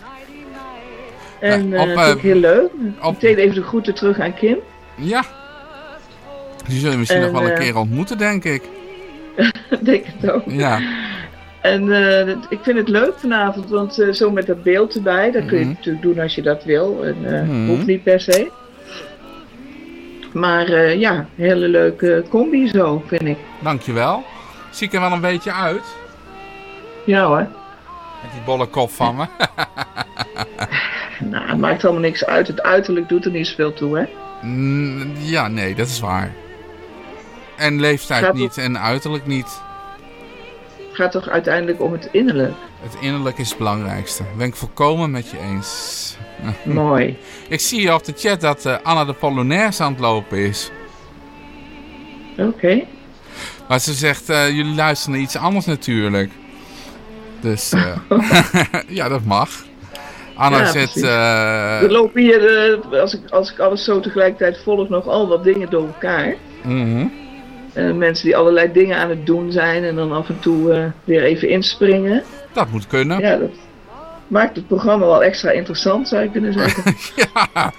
En Nou, op, eh, vind ik eh, heel leuk. op- Meteen even de groeten terug aan Kim. Ja. Die zullen we misschien En, nog wel een eh, keer ontmoeten, denk ik. denk het ook. Ja. En ik vind het leuk vanavond, want zo met dat beeld erbij, dat kun je Mhm. natuurlijk doen als je dat wil. En, Mhm. Hoeft niet per se. Maar eh, ja, hele leuke combi zo, vind ik. Dankjewel. Zie ik er wel een beetje uit? Ja hoor. Met die bolle kop van me. Nou, het maakt allemaal niks uit. Het uiterlijk doet er niet zoveel toe, hè? Mm, ja, nee, dat is waar. En leeftijd Gaat niet en uiterlijk niet. Het gaat toch uiteindelijk om het innerlijk. Het innerlijk is het belangrijkste. Ben ik volkomen met je eens. Mooi. Ik zie hier op de chat dat eh, Anna de Polonaise aan het lopen is. Oké. Maar ze zegt, eh, jullie luisteren naar iets anders natuurlijk. Dus eh, ja, dat mag. Anna Ja, zit... Er lopen hier, als, ik, als ik alles zo tegelijkertijd volg, nogal wat dingen door elkaar. Eh, mensen die allerlei dingen aan het doen zijn en dan af en toe weer even inspringen. Dat moet kunnen. Ja, dat maakt het programma wel extra interessant, zou je kunnen zeggen. ja.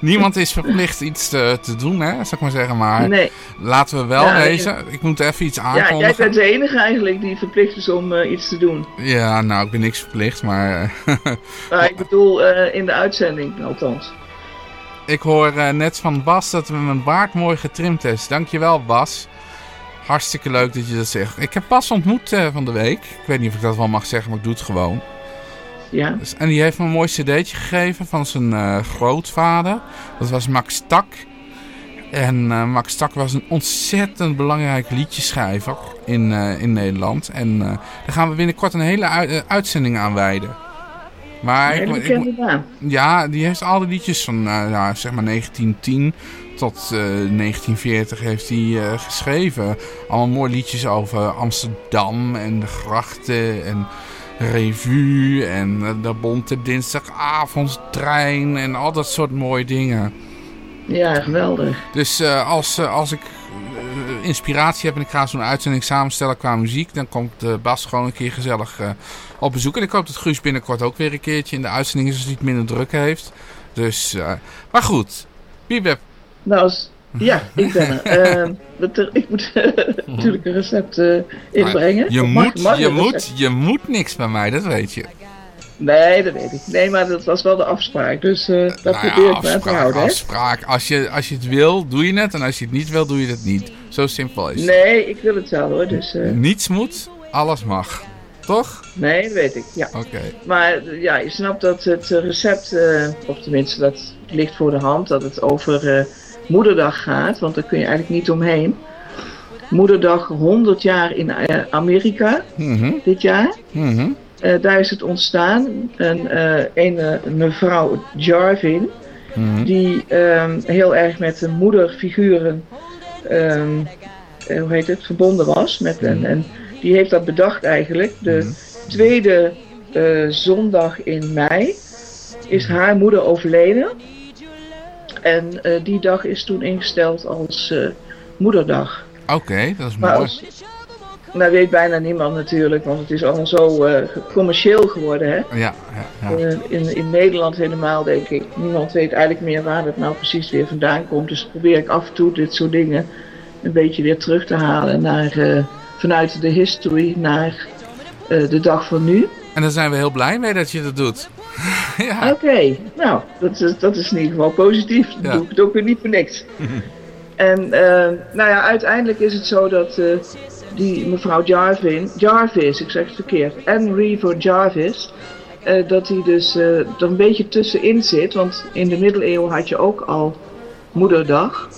Niemand is verplicht iets te, te doen, hè, zou ik maar zeggen. Maar Nee. laten we wel Ja, wezen. Ik moet even iets ja, jij aankondigen. bent de enige eigenlijk die verplicht is om eh, iets te doen. Ja, nou, ik ben niks verplicht, maar... eh, Maar ik bedoel, eh, in de uitzending althans. ik hoor net van Bas dat mijn baard mooi getrimd is. Dankjewel, Bas. Hartstikke leuk dat je dat zegt. Ik heb Bas ontmoet van de week. Ik weet niet of ik dat wel mag zeggen, maar ik doe het gewoon. Ja. Dus, en die heeft me een mooi cd'tje gegeven van zijn eh, grootvader. Dat was Max Tak. En eh, Max Tak was een ontzettend belangrijk liedjeschrijver in, eh, in Nederland. En daar gaan we binnenkort een hele ui- uitzending aan wijden. Maar ik, ja, die heeft al die liedjes van ja, zeg maar 1910 tot eh, 1940 heeft hij geschreven. Allemaal mooie liedjes over Amsterdam en de grachten en revue en eh, de bonte dinsdagavondtrein en al dat soort mooie dingen. Ja, geweldig. Dus eh, als, eh, als ik inspiratie heb en ik ga zo'n uitzending samenstellen qua muziek, dan komt Bas gewoon een keer gezellig op bezoek. En ik hoop dat Guus binnenkort ook weer een keertje in de uitzending is als hij het minder druk heeft. Dus, maar goed. Biebep. Nou, ja, ik ben er. Ehm, ik moet natuurlijk een recept eh, inbrengen. Je, mag- moet, mag je, moet, je moet niks bij mij, dat weet je. Nee, dat weet ik. Nee, maar dat was wel de afspraak. Dus eh, dat Nou ja, probeer ik me te afspraak, houden. hè. afspraak. Als je, als je het wil, doe je het. En als je het niet wil, doe je het niet. Zo simpel is het. Nee, ik wil het wel hoor. Dus, eh, Niets moet, alles mag. Toch? nee, dat weet ik. Ja. Oké. Maar ja, je snapt dat het recept, eh, of tenminste dat ligt voor de hand, dat het over eh, Moederdag gaat. Want daar kun je eigenlijk niet omheen. Moederdag 100 jaar in eh, Amerika Mhm. dit jaar. Mhm. Eh, daar is het ontstaan. En een eh, mevrouw Jarvin, Mhm. die ehm, heel erg met de moederfiguren, ehm, eh, hoe heet het, verbonden was. Met, en, en die heeft dat bedacht eigenlijk. De tweede zondag in mei is haar moeder overleden. En eh, die dag is toen ingesteld als eh, moederdag. Oké, dat is Maar mooi. als, nou weet bijna niemand natuurlijk, want het is allemaal zo eh, commercieel geworden, hè? Ja, ja, ja. Eh, in, in Nederland helemaal, denk ik. Niemand weet eigenlijk meer waar het nou precies weer vandaan komt. Dus probeer ik af en toe dit soort dingen een beetje weer terug te halen naar, vanuit de history naar de dag van nu. En daar zijn we heel blij mee dat je dat doet. ja. Oké, nou, dat is, dat is in ieder geval positief. Dan Ja. doe ik het ook weer niet voor niks. En eh, nou ja, uiteindelijk is het zo dat eh, die mevrouw Jarvin, Jarvis, ik zeg het verkeerd, Anne Reaver Jarvis, eh, dat hij dus er een beetje tussenin zit. Want in de middeleeuwen had je ook al moederdag.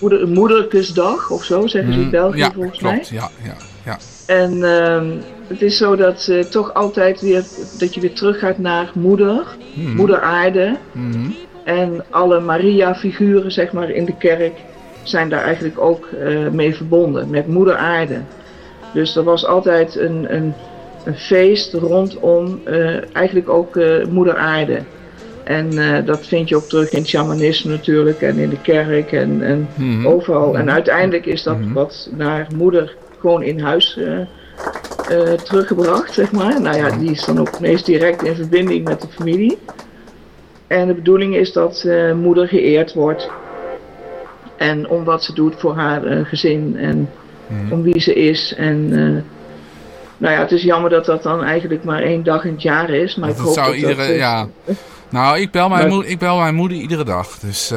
Moeder, moederkusdag of zo, zeggen ze in Mhm. België ja, volgens klopt. mij. Ja, ja, ja. En ehm, het is zo dat eh, toch altijd weer, dat je weer teruggaat naar moeder, Mhm. moeder aarde. Mhm. En alle Maria-figuren, zeg maar, in de kerk zijn daar eigenlijk ook eh, mee verbonden, met moeder aarde. Dus er was altijd een, een, een feest rondom eh, eigenlijk ook moeder aarde. En dat vind je ook terug in het shamanisme natuurlijk en in de kerk en, en Mhm. overal. En uiteindelijk is dat wat naar moeder gewoon in huis eh, teruggebracht, zeg maar. Nou ja, die is dan ook meest direct in verbinding met de familie. En de bedoeling is dat eh, moeder geëerd wordt. En om wat ze doet voor haar eh, gezin en om wie ze is. En nou ja, het is jammer dat dat dan eigenlijk maar één dag in het jaar is. Maar ik hoop zou dat iedere, dat, ja. Nou, ik bel, mijn Maar- moeder, ik bel mijn moeder iedere dag. Dus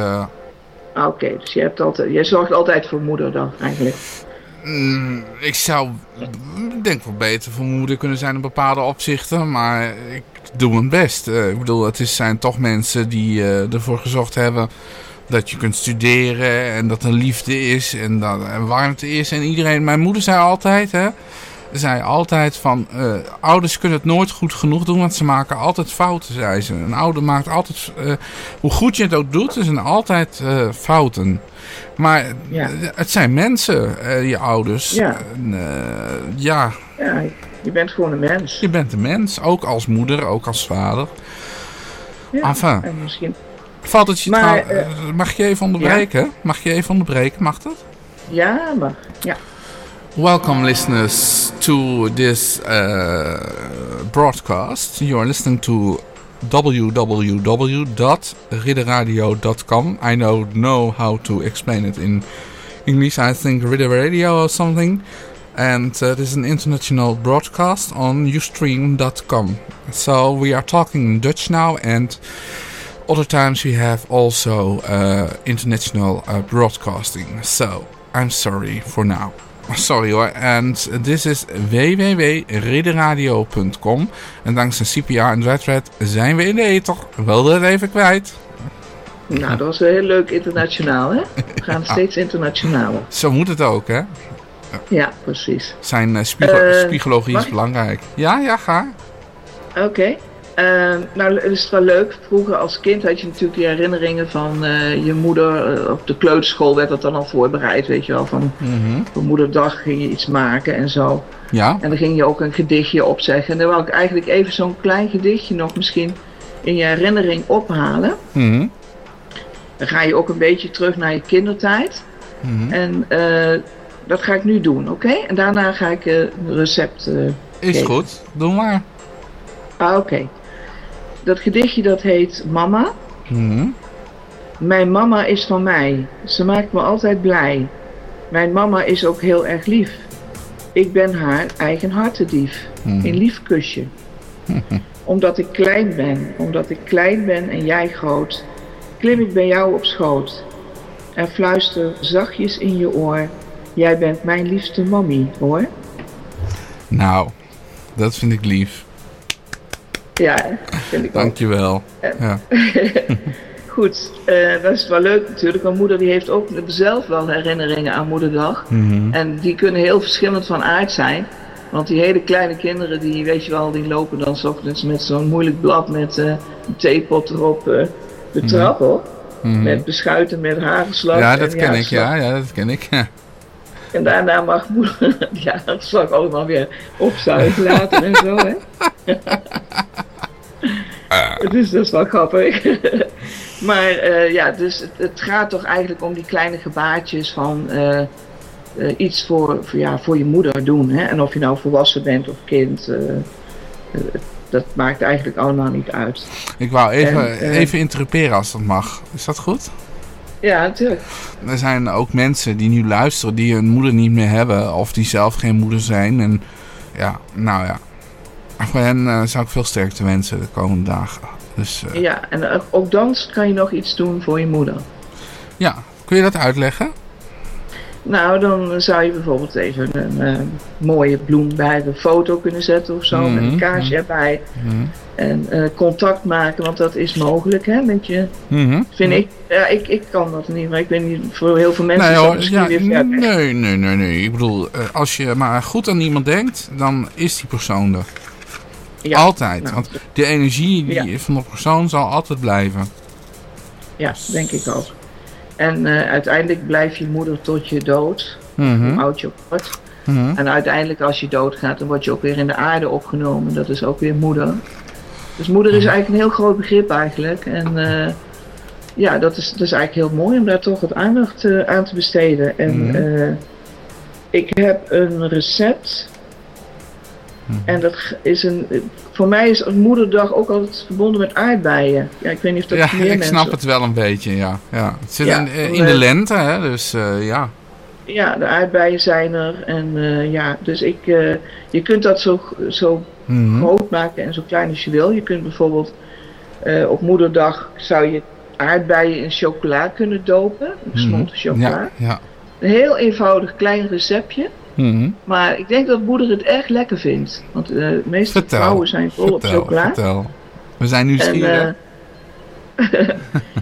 Ah, Oké, dus je hebt altijd, jij zorgt altijd voor moeder dan eigenlijk. Mm, ik zou, denk wel beter voor moeder kunnen zijn in bepaalde opzichten. Maar ik doe mijn best. Eh, ik bedoel, het is, zijn toch mensen die eh, ervoor gezorgd hebben dat je kunt studeren. En dat er liefde is en dat er warmte is. En iedereen, mijn moeder zei altijd, hè. Zei altijd van, eh, ouders kunnen het nooit goed genoeg doen, want ze maken altijd fouten, zei ze. Een ouder maakt altijd, eh, hoe goed je het ook doet, er zijn altijd eh, fouten. Maar Ja. het zijn mensen, je ouders. Ja. Ja, Ja, je bent gewoon een mens. je bent een mens, ook als moeder, ook als vader. Ja, Enfin. en misschien... Valt het je Maar, trouw- mag je even onderbreken? Mag je even onderbreken, mag dat? Ja, maar ja. Welcome, listeners, to this uh, broadcast. You are listening to www.ridderradio.com. I don't know how to explain it in English. I think Ridder Radio or something. And uh, this is an international broadcast on ustream.com. So we are talking in Dutch now, and other times we have also uh, international uh, broadcasting. So I'm sorry for now. Sorry hoor. And this is www.ridderradio.com. En dankzij CPR en Redred zijn we in de ether. Wel dat even kwijt. Nou, dat was heel leuk internationaal, hè? We gaan steeds internationaler. Zo moet het ook, hè? Ja, precies. Zijn eh, spiegel- Eh, spiegologie is belangrijk. Ja, ja, ga. Oké. Ehm, nou, het is wel leuk. Vroeger als kind had je natuurlijk die herinneringen van eh, je moeder. eh, op de kleuterschool werd dat dan al voorbereid, weet je wel. Van Mhm. voor moederdag ging je iets maken en zo. Ja. En dan ging je ook een gedichtje opzeggen. En dan wil ik eigenlijk even zo'n klein gedichtje nog misschien in je herinnering ophalen. Mhm. Dan ga je ook een beetje terug naar je kindertijd. Mhm. En eh, dat ga ik nu doen, oké? En daarna ga ik een recept Is geven. goed. Doe maar. Ah, oké. Dat gedichtje dat heet Mama. Mhm. Mijn mama is van mij. Ze maakt me altijd blij. Mijn mama is ook heel erg lief. Ik ben haar eigen hartedief. Mhm. Een lief kusje. Omdat ik klein ben, omdat ik klein ben en jij groot, klim ik bij jou op schoot. En fluister zachtjes in je oor. Jij bent mijn liefste mammy, hoor. Nou, dat vind ik lief. Ja, vind ik ook. Dankjewel. Ja. Goed, eh, dat is wel leuk natuurlijk. Want moeder die heeft ook zelf wel herinneringen aan moederdag. Mhm. En die kunnen heel verschillend van aard zijn. Want die hele kleine kinderen, die weet je wel, die lopen dan ochtends met zo'n moeilijk blad met eh, een theepot erop eh, de Mhm. trap op. Mhm. Met beschuiten met hagelslag. Ja, dat ken ik. Ja, ja, dat ken ik. Ja. En daarna mag moeder, zal ik allemaal weer opzuigen later en zo, hè. Het is dus wel grappig. maar eh, ja, dus het, het gaat toch eigenlijk om die kleine gebaartjes van eh, eh, iets voor, voor, ja, voor je moeder doen. Hè? En of je nou volwassen bent of kind, dat maakt eigenlijk allemaal niet uit. Ik wou even, En, even interruperen als dat mag. Is dat goed? Ja, natuurlijk. Er zijn ook mensen die nu luisteren die hun moeder niet meer hebben. Of die zelf geen moeder zijn. En ja, nou ja. Voor hen eh, zou ik veel sterkte wensen de komende dagen. Dus eh, Ja, en ook- dan kan je nog iets doen voor je moeder. ja, kun je dat uitleggen? Nou, dan zou je bijvoorbeeld even een eh, mooie bloem bij de foto kunnen zetten of zo, met een Mhm, kaarsje mhm. erbij. Mhm. En contact maken, want dat is mogelijk, hè, met je, vind ik. Ja, ik, ik kan dat niet, maar ik weet niet, voor heel veel mensen Nee is dat hoor, misschien ja, weer ver weg. nee, nee, nee, nee. Ik bedoel, als je maar goed aan iemand denkt, dan is die persoon er. Ja, Altijd. nou, Want de energie die Ja. van de persoon zal altijd blijven. Ja, denk ik ook. En eh, uiteindelijk blijft je moeder tot je dood, Mhm. hoe oud je ook wordt. Mhm. En uiteindelijk als je doodgaat, dan word je ook weer in de aarde opgenomen. Dat is ook weer moeder. Dus moeder is eigenlijk een heel groot begrip eigenlijk. En eh, ja, dat is, dat is eigenlijk heel mooi om daar toch wat aandacht eh, aan te besteden. En Mhm. ik heb een recept. Mhm. En dat is een. Voor mij is moederdag ook altijd verbonden met aardbeien. Ja, ik weet niet of dat Ja, meer ik mensen. snap het wel een beetje, ja. ja. Het zit Ja, in, in eh, de lente, hè, dus eh, ja. Ja, de aardbeien zijn er. En eh, ja, dus ik. je kunt dat zo, zo Mhm. groot maken en zo klein als je wil. Je kunt bijvoorbeeld op moederdag zou je aardbeien in chocola kunnen dopen. Gesmolten chocola. Mhm. Ja, ja. Een heel eenvoudig klein receptje. Mhm. Maar ik denk dat moeder het erg lekker vindt. Want eh, de meeste Vertel, vrouwen zijn vol op vertel, chocola. vertel. We zijn En, nieuwsgierig. eh,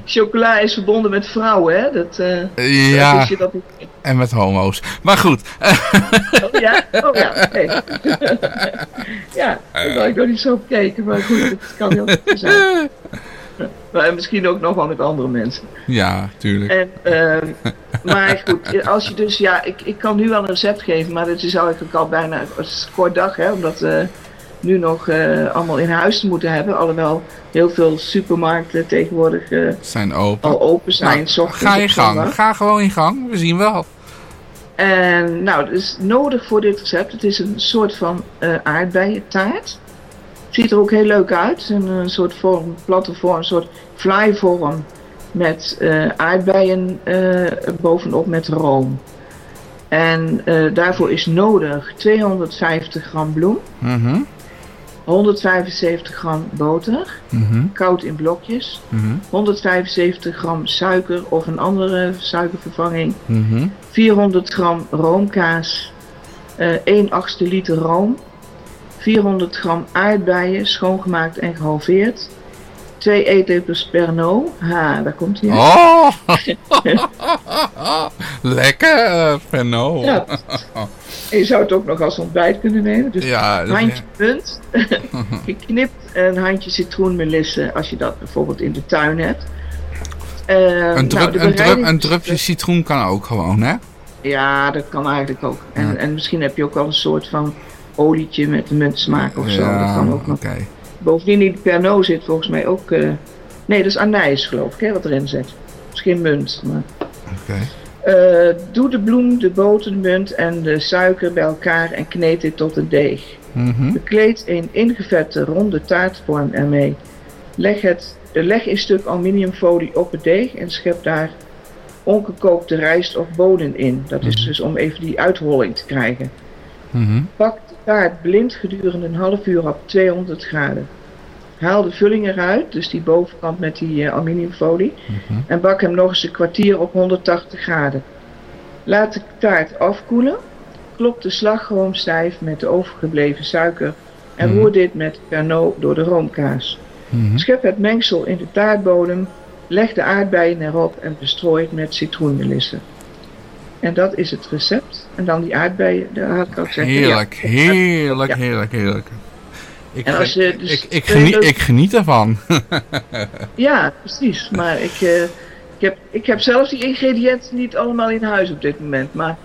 chocola is verbonden met vrouwen, hè? Dat, eh, Ja. dat je dat niet. En met homo's. Maar goed. Oh ja, oh ja. oké. ja, daar had ik nog niet zo op gekeken, maar goed, het kan heel goed zijn. Maar misschien ook nog wel met andere mensen. ja, tuurlijk. En, ehm, maar goed, als je dus, ja, ik, ik kan nu wel een recept geven, maar dat is eigenlijk al bijna het een kort dag, hè, omdat we nu nog eh, allemaal in huis te moeten hebben. Alhoewel heel veel supermarkten tegenwoordig eh, Zijn open. al open zijn. Nou, s ochtends ga je op gang. zondag. Ga gewoon in gang. We zien wel. En nou, het is nodig voor dit recept. Het is een soort van eh aardbeientaart. Ziet er ook heel leuk uit. Een, een soort vorm, platte vorm, een soort flyvorm met eh, aardbeien eh, bovenop met room. En eh, daarvoor is nodig 250 gram bloem, Mhm. 175 gram boter, Mhm. koud in blokjes, Mhm. 175 gram suiker of een andere suikervervanging, Mhm. 400 gram roomkaas, eh 1 achtste liter room, 400 gram aardbeien, schoongemaakt en gehalveerd, 2 eetlepels Pernod, ha, daar komt hij. Oh! Lekker, eh Fenno. Ja. En je zou het ook nog als ontbijt kunnen nemen. Dus Ja, handje munt, geknipt een handje citroenmelisse als je dat bijvoorbeeld in de tuin hebt. Eh, Een, drup, nou, een, drup, een drupje citroen kan ook gewoon, hè? Ja, dat kan eigenlijk ook. En, Ja. en misschien heb je ook wel een soort van olietje met een muntsmaak of zo. Dat kan ook nog. Bovendien in de Pernod zit volgens mij ook... eh, nee, dat is anijs geloof ik, hè, wat erin zit. Misschien munt, maar... Eh, doe de bloem, de boter, de munt en de suiker bij elkaar en kneed dit tot een deeg. Mhm. Bekleed een ingevette ronde taartvorm ermee. Leg, het, eh, leg een stuk aluminiumfolie op het deeg en schep daar ongekookte rijst of bonen in. Dat is dus om even die uitholling te krijgen. Mhm. Pak taart blind gedurende een half uur op 200 graden. Haal de vulling eruit, dus die bovenkant met die eh, aluminiumfolie. Mhm. En bak hem nog eens een kwartier op 180 graden. Laat de taart afkoelen. Klop de slagroom stijf met de overgebleven suiker. En Mhm. roer dit met Pernod door de roomkaas. Mhm. Schep het mengsel in de taartbodem. Leg de aardbeien erop en bestrooi het met citroenmelissen. En dat is het recept. En dan die aardbeien, daar had ik al gezegd. Heerlijk, ja. heerlijk, Ja. heerlijk, heerlijk. Ik, En als je dus ik, geniet, ik geniet ervan. Ja, precies. Maar ik, eh, ik, heb, ik heb zelfs die ingrediënten niet allemaal in huis op dit moment. Maar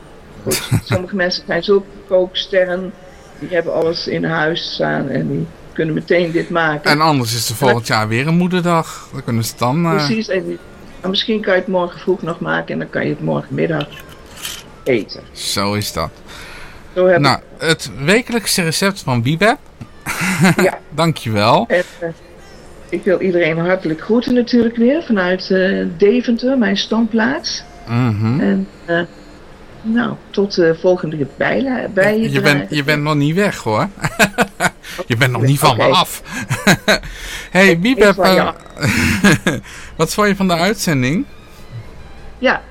goed, sommige mensen zijn zo kooksterren. Die hebben alles in huis staan en die kunnen meteen dit maken. en anders is er volgend jaar weer een moederdag. Dan kunnen ze het dan... eh, Precies. En misschien kan je het morgen vroeg nog maken en dan kan je het morgenmiddag eten. Zo is dat. Zo heb Nou, het wekelijkse recept van Bibeb. Ja. Dankjewel. En, eh, ik wil iedereen hartelijk groeten natuurlijk weer vanuit eh, Deventer, mijn standplaats. Mhm. En eh, nou, tot de volgende bijla bij Je bent, je bent nog niet weg hoor. je bent nog niet van me af. hey eh, wat vond je van de uitzending? Ja,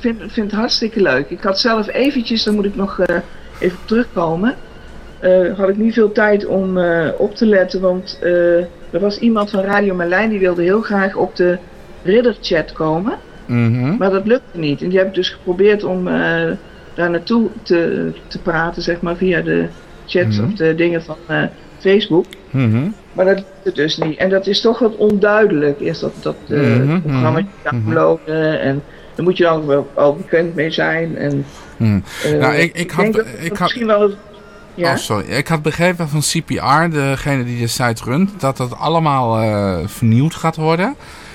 vind, ik vind het hartstikke leuk. Ik had zelf eventjes, daar moet ik nog eh, even op terugkomen. eh, had ik niet veel tijd om eh, op te letten, want er was iemand van Radio Marlijn die wilde heel graag op de ridderchat komen. Mhm. Maar dat lukte niet. En die heb ik dus geprobeerd om daar naartoe te, te praten, zeg maar, via de chats Mhm. of de dingen van Facebook. Mhm. Maar dat lukte dus niet. En dat is toch wat onduidelijk, is dat, dat Mhm, het programma downloaden. En daar moet je dan wel al bekend mee zijn. En, Mhm. eh, Nou, ik- ik had- ik had- misschien wel Ja? Oh, sorry. Ik had begrepen van CPR, degene die de site runt, dat dat allemaal eh, vernieuwd gaat worden.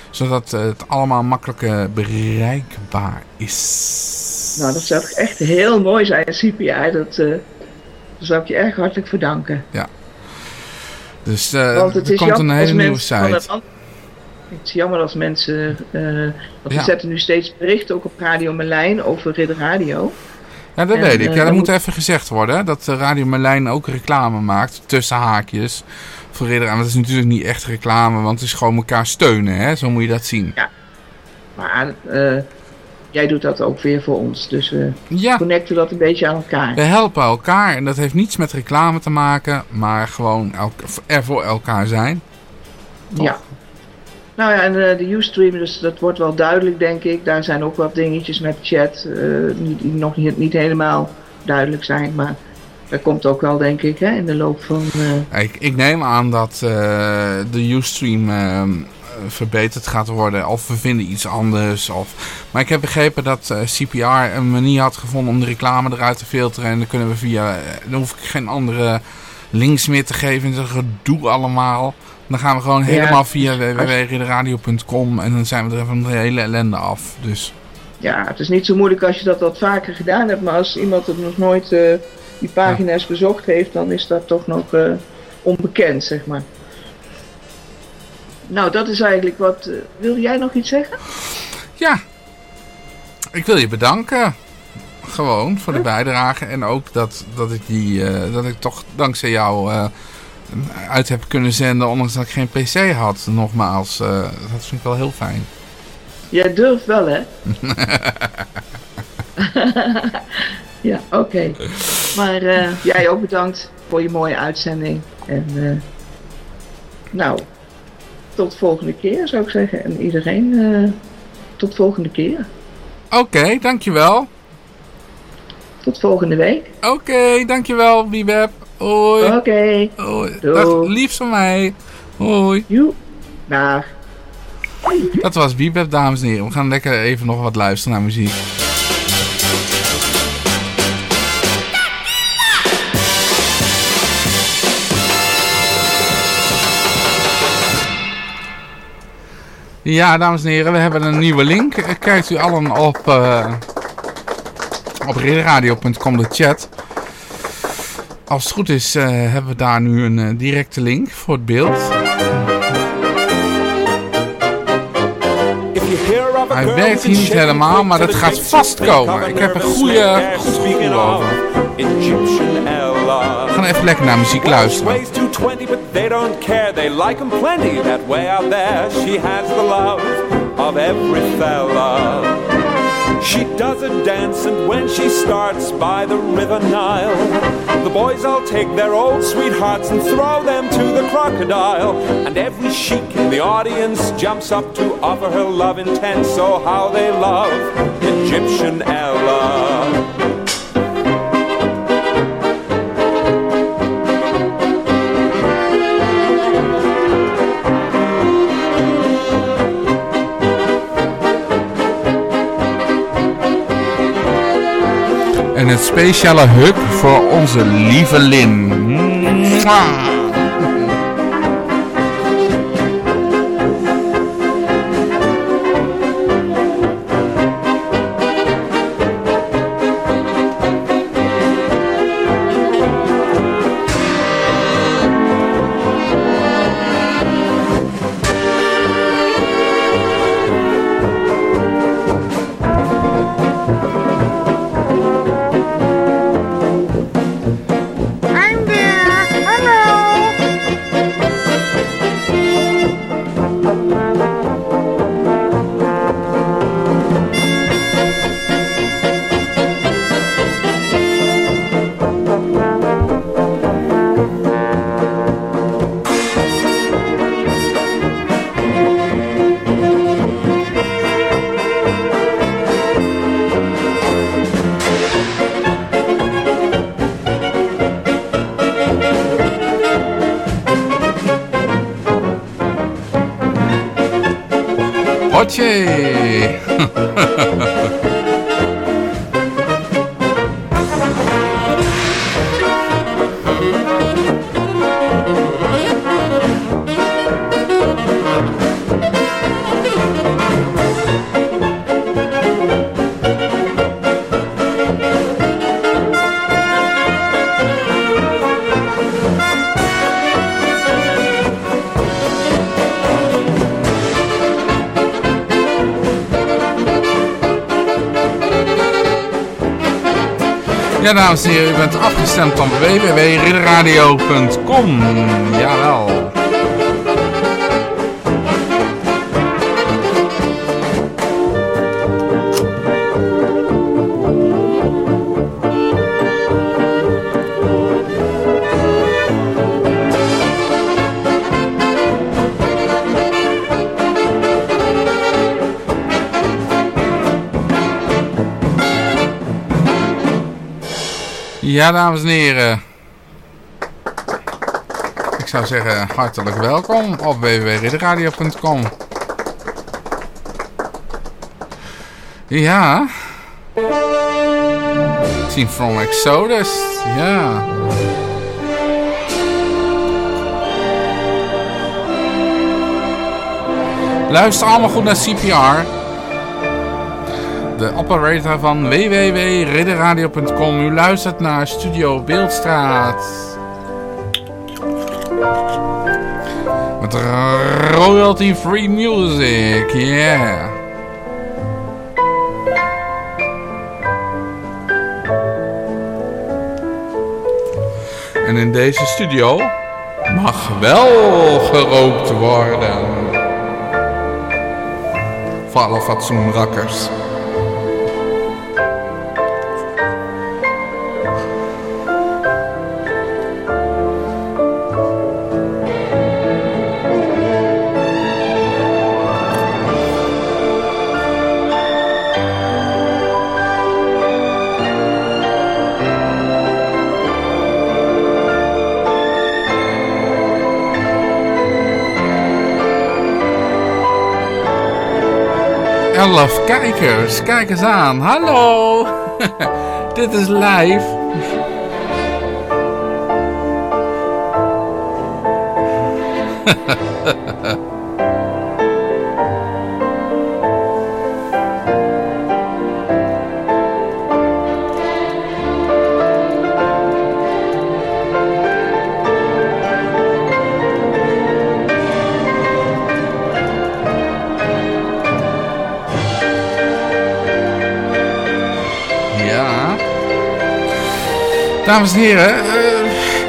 Zodat het allemaal makkelijker bereikbaar is. Nou, dat zou echt heel mooi zijn, CPI. Dat, eh, dat zou ik je erg hartelijk voor danken. Ja. Dus Want het er is komt een hele nieuwe site. Het is jammer als mensen... eh want Ja. we zetten nu steeds berichten ook op Radio Merlijn over Ridder Radio. Ja, dat En, weet ik. eh, Ja, dat dan moet even gezegd worden. hè, Dat eh, Radio Merlijn ook reclame maakt. Tussen haakjes. Voor Ridder. En dat is natuurlijk niet echt reclame. Want het is gewoon elkaar steunen. Hè? Zo moet je dat zien. Maar eh, jij doet dat ook weer voor ons. Dus we Ja. connecten dat een beetje aan elkaar. We helpen elkaar. En dat heeft niets met reclame te maken. Maar gewoon er voor elkaar zijn. Ja. Nou ja, en eh, de Ustream, dus dat wordt wel duidelijk, denk ik. Daar zijn ook wat dingetjes met chat eh, die nog niet, niet helemaal duidelijk zijn. Maar dat komt ook wel, denk ik, hè, in de loop van... eh, Ik, ik neem aan dat de Ustream ehm, verbeterd gaat worden. Of we vinden iets anders. Of... Maar ik heb begrepen dat CPR een manier had gevonden om de reclame eruit te filteren. En dan kunnen we via... Dan hoef ik geen andere links meer te geven. En dat gedoe allemaal. Dan gaan we gewoon Ja. helemaal via www.ridderradio.com. En dan zijn we er van de hele ellende af. Dus ja, het is niet zo moeilijk als je dat wat vaker gedaan hebt. Maar als iemand het nog nooit eh, die pagina's bezocht heeft, dan is dat toch nog eh, onbekend, zeg maar. Nou, dat is eigenlijk wat... eh, wil jij nog iets zeggen? ja. Ik wil je bedanken. Gewoon voor de bijdrage. En ook dat, dat, ik, die, dat ik toch dankzij jou uit heb kunnen zenden. Ondanks dat ik geen pc had. Nogmaals, eh, dat vind ik wel heel fijn. Jij durft wel, hè? ja, oké. Maar eh, jij ook bedankt voor je mooie uitzending. En eh, nou, tot volgende keer zou ik zeggen. En iedereen, tot volgende keer. Oké, dankjewel. Tot volgende week. Oké, dankjewel Bibeb. Hoi. Oké. Hoi. Doei. Dag, liefst van mij. Hoi. Joe. Dag. Dat was Bibeb, dames en heren. We gaan lekker even nog wat luisteren naar muziek. Ja, dames en heren, we hebben een nieuwe link. Kijkt u allen op, eh op ridderradio.com de chat. Als het goed is, eh, hebben we daar nu een eh, directe link voor het beeld. Hij werkt hier niet helemaal, maar dat gaat vast komen. Ik heb een goede, goed gevoel over. We gaan even lekker naar muziek luisteren. Weighs 220, but they don't care. They like 'em plenty. That way out there, she has the love of every fella. She does a dance, and when she starts by the River Nile, the boys all take their old sweethearts and throw them to the crocodile. And every sheik in the audience jumps up to offer her love intense. So how they love Egyptian Ella. Het speciale hug voor onze lieve Lin. Dames en heren, u bent afgestemd op www.ridderradio.com. Ja, dames en heren. Ik zou zeggen, hartelijk welkom op www.ridderradio.com. Ja. Team from Exodus. Ja. Luister allemaal goed naar CPR de operator van www.ridderradio.com. U luistert naar Studio Beeldstraat. Met royalty free music, yeah. En in deze studio mag wel gerookt worden. Voor alle fatsoenrakkers. Elf kijkers. Kijk eens aan. Hallo. Dit is live. Dames en heren, eh,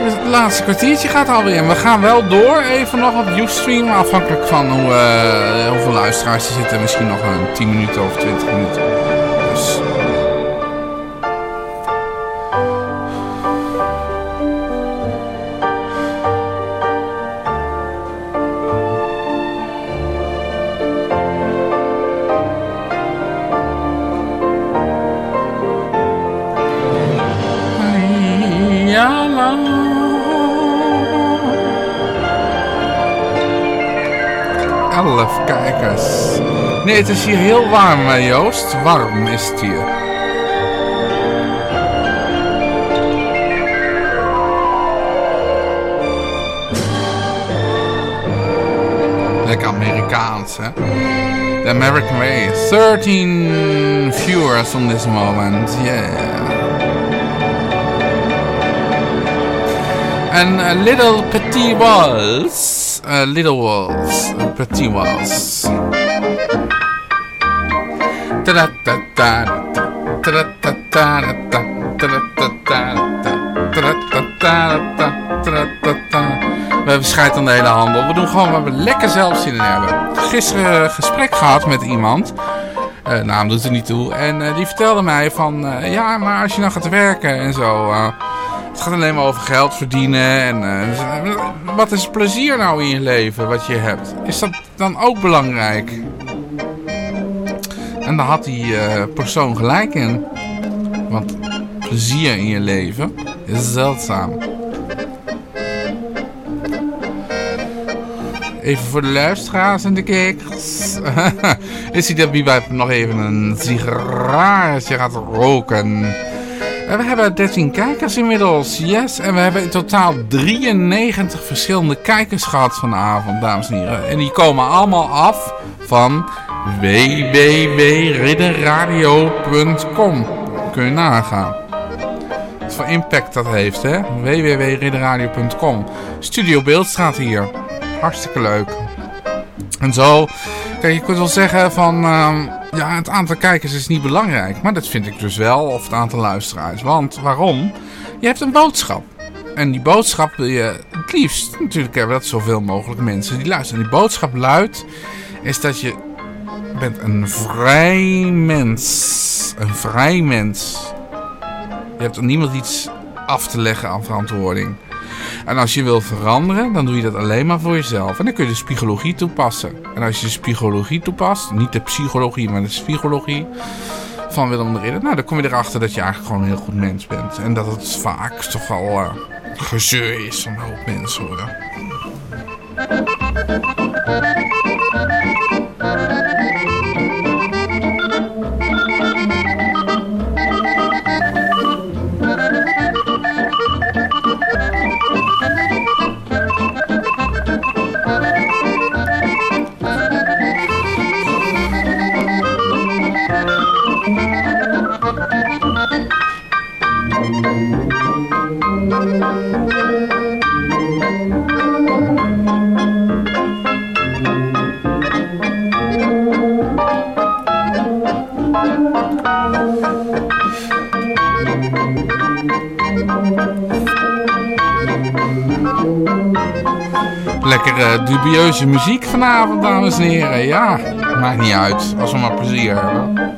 het laatste kwartiertje gaat alweer. We gaan wel door, even nog op Ustream. Afhankelijk van hoe, eh, hoeveel luisteraars er zitten. Misschien nog een 10 minuten of 20 minuten. Het is hier heel warm, hè, Joost. Warm is het hier. Lekker Amerikaans, hè? The American way. 13 viewers on this moment, yeah. And a little petit waltz. A little waltz. A petit waltz. We hebben scheid aan de hele handel. We doen gewoon waar we lekker zelf zin in hebben. Gisteren een gesprek gehad met iemand. Eh, naam doet er niet toe. En eh, die vertelde mij van... eh, ja, maar als je nou gaat werken en zo... het gaat alleen maar over geld verdienen. En, wat is plezier nou in je leven wat je hebt? Is dat dan ook belangrijk? En daar had die eh, persoon gelijk in. Want plezier in je leven is zeldzaam. Even voor de luisteraars en de kijkers. is hij dat wie bij nog even een sigaretje gaat roken? En we hebben 13 kijkers inmiddels, yes. En we hebben in totaal 93 verschillende kijkers gehad vanavond, dames en heren. En die komen allemaal af van www.ridderradio.com. Kun je nagaan. Wat voor impact dat heeft, hè? www.ridderradio.com. Studio Beeldstraat hier. Hartstikke leuk. En zo, kijk, je kunt wel zeggen van... ehm, Ja, het aantal kijkers is niet belangrijk. Maar dat vind ik dus wel, of het aantal luisteraars. Want waarom? Je hebt een boodschap. En die boodschap wil je het liefst natuurlijk hebben dat zoveel mogelijk mensen die luisteren. En die boodschap luidt, is dat je bent een vrij mens. Een vrij mens. Je hebt niemand iets af te leggen aan verantwoording. En als je wil veranderen, dan doe je dat alleen maar voor jezelf. En dan kun je de psychologie toepassen. En als je de psychologie toepast, niet de psychologie, maar de psychologie van Willem de Ridder. Nou, dan kom je erachter dat je eigenlijk gewoon een heel goed mens bent. En dat het vaak toch wel uh, gezeur is van een hoop mensen hoor. Uh, dubieuze muziek vanavond, dames en heren. Ja, maakt niet uit, als we maar plezier hebben.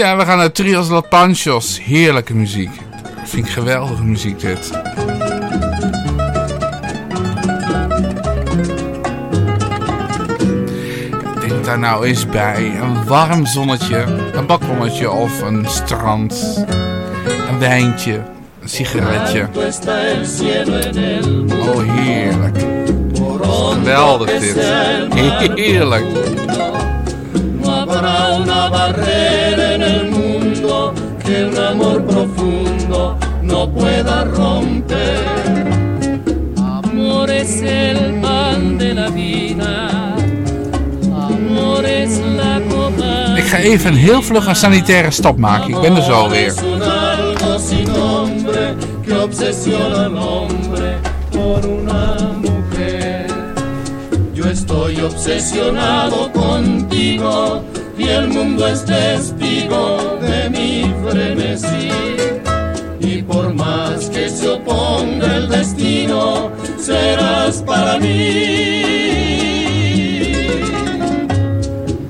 ja, we gaan naar Trios La Panchos. Heerlijke muziek. Vind ik geweldige muziek dit. Denk daar nou eens bij. Een warm zonnetje, een balkonnetje of een strand. Een wijntje, een sigaretje. Oh, heerlijk. Geweldig dit. Heerlijk. No habrá una barrera en el mundo que un amor profundo no pueda romper. Amor es el pan de la vida. Amor es la copa. Ik ga even een heel vlug een sanitaire stap maken. Ik ben er zo weer. Obsesiona al hombre por una mujer. Yo estoy obsesionado contigo y el mundo es testigo de mi frenesí. Y por más que se oponga el destino, serás para mí.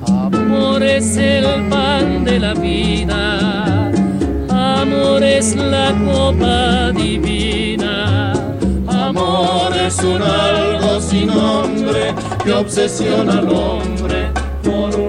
Amor es el pan de la vida. Es la copa divina. Amor es un algo sin nombre que obsesiona al hombre por una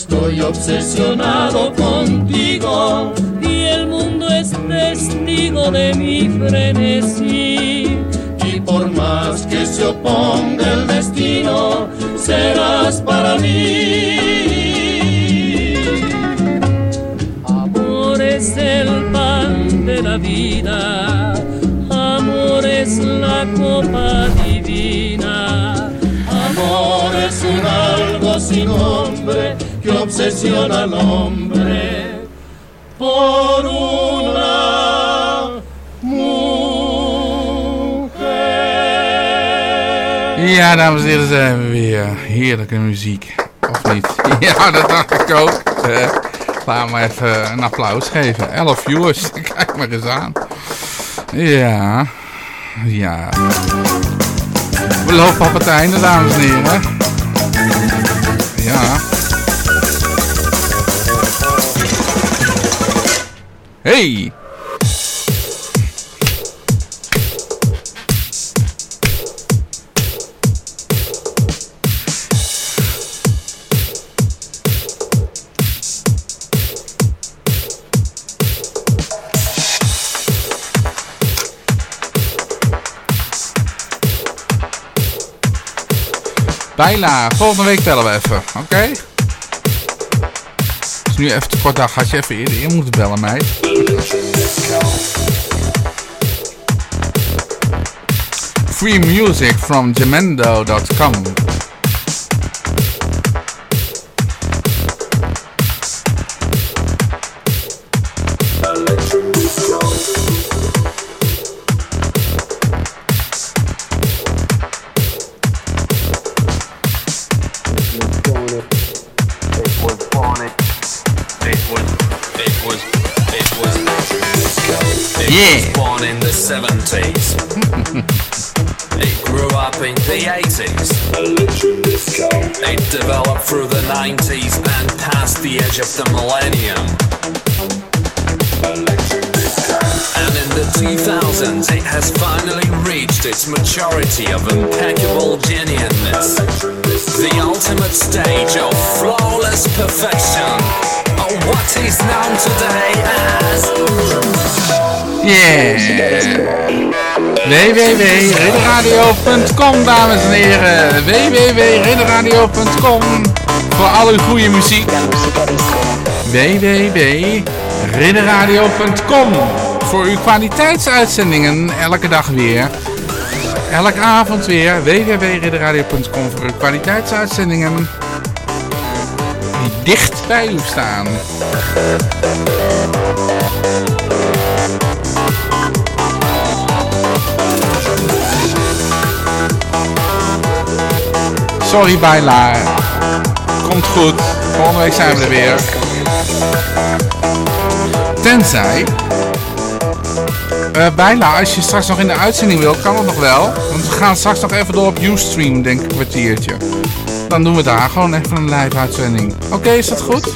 estoy obsesionado contigo Y el mundo es testigo de mi frenesí. y por más que se oponga el destino, serás para mí. Amor es el pan de la vida. Amor es la copa divina. Amor es un algo sin nombre que obsesiona al hombre por una mujer. Ja, dames en heren, zijn we weer. Heerlijke muziek. Of niet? Ja, dat dacht ik ook. Eh, laat maar even een applaus geven. 11 viewers. Kijk maar eens aan. Ja. Ja. We lopen op het einde, dames en heren. Hey! Bijna. Volgende week tellen we even. Oké? Nu even te kort dag. Had je even eerder in moeten bellen, meid. free music from jamendo.com. the 80s. It developed through the 90s and past the edge of the millennium. And in the 2000s, it has finally reached its maturity of impeccable genuineness. The ultimate stage of flawless perfection. What is known today as. Yeah. www.ridderradio.com dames en heren. www.ridderradio.com Voor al uw goede muziek. www.ridderradio.com Voor uw kwaliteitsuitzendingen elke dag weer. Elke avond weer. www.ridderradio.com Voor uw kwaliteitsuitzendingen dicht bij u staan. Sorry Bijla. Komt goed. Volgende week zijn we er weer. Tenzij... Uh, Bijla, als je straks nog in de uitzending wil, kan het nog wel. Want we gaan straks nog even door op Ustream, denk ik, een kwartiertje. Dan doen we daar gewoon even een live uitzending. Oké, is dat goed?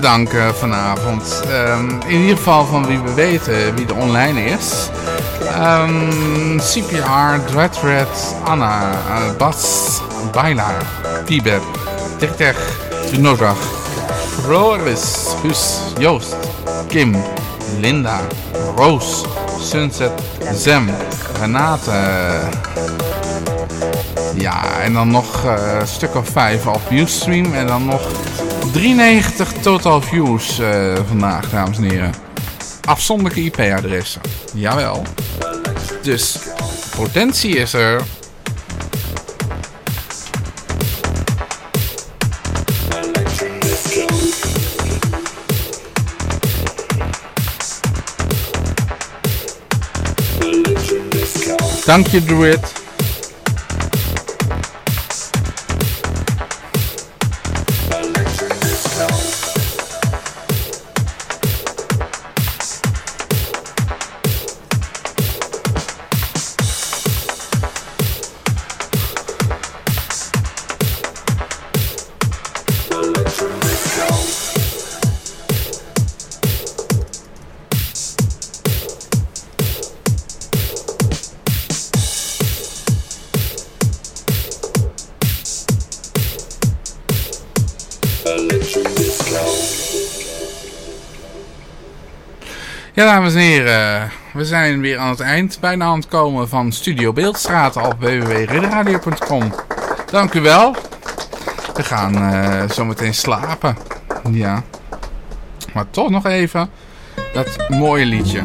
Bedanken vanavond. Ehm, in ieder geval van wie we weten wie er online is. Ehm, CPR, Dreadred, Anna, eh, Bas, Baila, Tibet, Tic Nodrag, Floris, Hus, Joost, Kim, Linda, Roos, Sunset, Zem, Renate. Ja, en dan nog eh, een stuk of vijf op Ustream. En dan nog 93 total views eh, vandaag, dames en heren. Afzonderlijke IP-adressen. Jawel. Dus potentie is er. Dank je, Druid. Dames en heren, we zijn weer aan het eind, bijna aan het komen van Studio Beeldstraat op www.ridderradio.com. Dank u wel. We gaan uh, zometeen slapen. Ja. Maar toch nog even dat mooie liedje.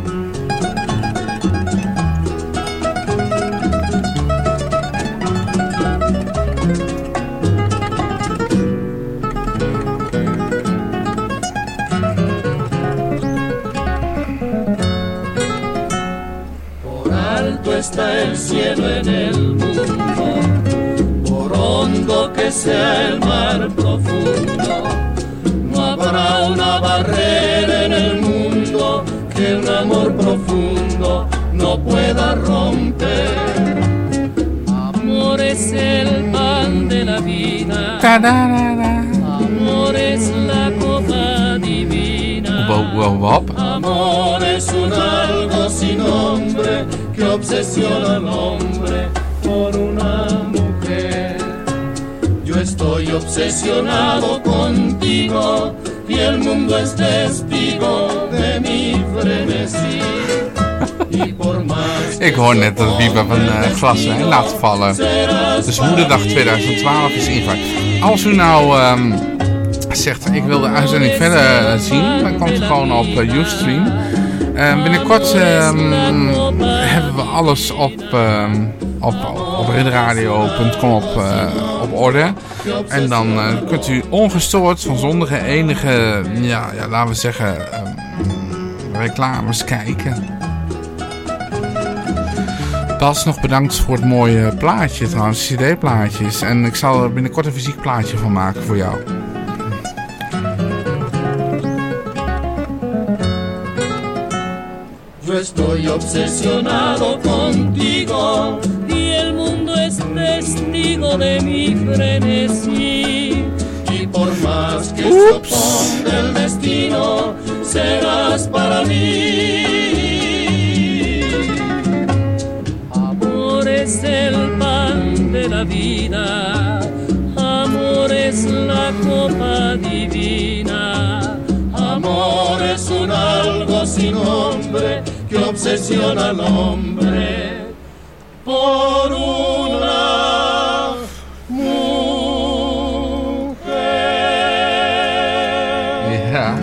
Pueda romper. Amor es el pan de la vida. Amor es la copa divina. Amor es un algo sin nombre que obsesiona al hombre por una mujer. Yo estoy obsesionado contigo y el mundo es testigo de mi frenesí. Ik hoor net dat Wiebe een eh, glas wijn laat vallen. Dus Moederdag 2012 is ingegaan. Als u nou ehm, zegt, ik wil de uitzending verder eh, zien, dan komt het gewoon op eh, Ustream. Ehm, binnenkort ehm, hebben we alles op, ehm, op, op redradio.com op, op orde. En dan kunt u ongestoord van zonder enige, ja, ja, laten we zeggen, reclames kijken. Bas, nog bedankt voor het mooie plaatje trouwens, cd-plaatjes. En ik zal er binnenkort een fysiek plaatje van maken voor jou. Yo estoy obsesionado contigo y el mundo es testigo de mi frenesí. Y por más que se oponga el destino, serás para mí. La vida, amor es la copa divina. Amor es un algo sin nombre que obsesiona al hombre por una mujer. Ja.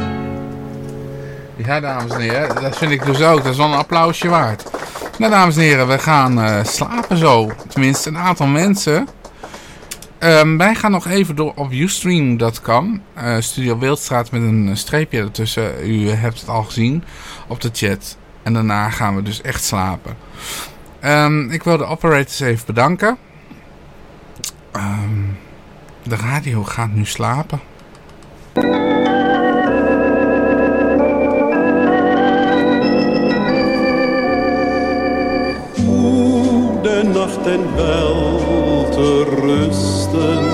Ja, dames en heren. Dat vind ik dus ook. Dat is wel een applausje waard. Nou, dames en heren, we gaan eh, slapen zo. Tenminste, een aantal mensen. Ehm, wij gaan nog even door op Ustream.com. Eh, Studio Wildstraat met een streepje ertussen. U hebt het al gezien op de chat. En daarna gaan we dus echt slapen. Ehm, ik wil de operators even bedanken. Ehm, de radio gaat nu slapen. En wel te rusten.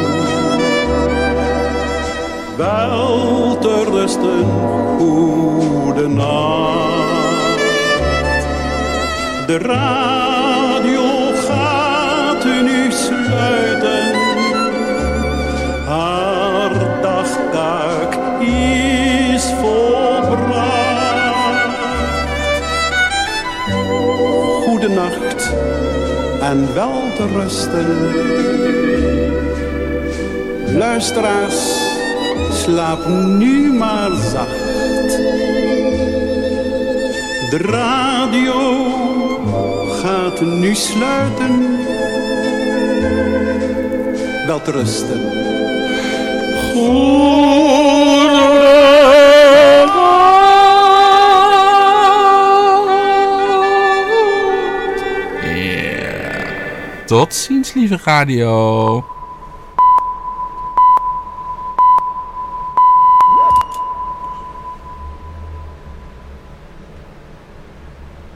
Wel te rusten, goede nacht. De radio gaat u nu sluiten. Haar dagtaak is volbracht. Goede nacht en wel te rusten. Luisteraars, slaap nu maar zacht. De radio gaat nu sluiten. Wel te rusten. Tot ziens, lieve radio.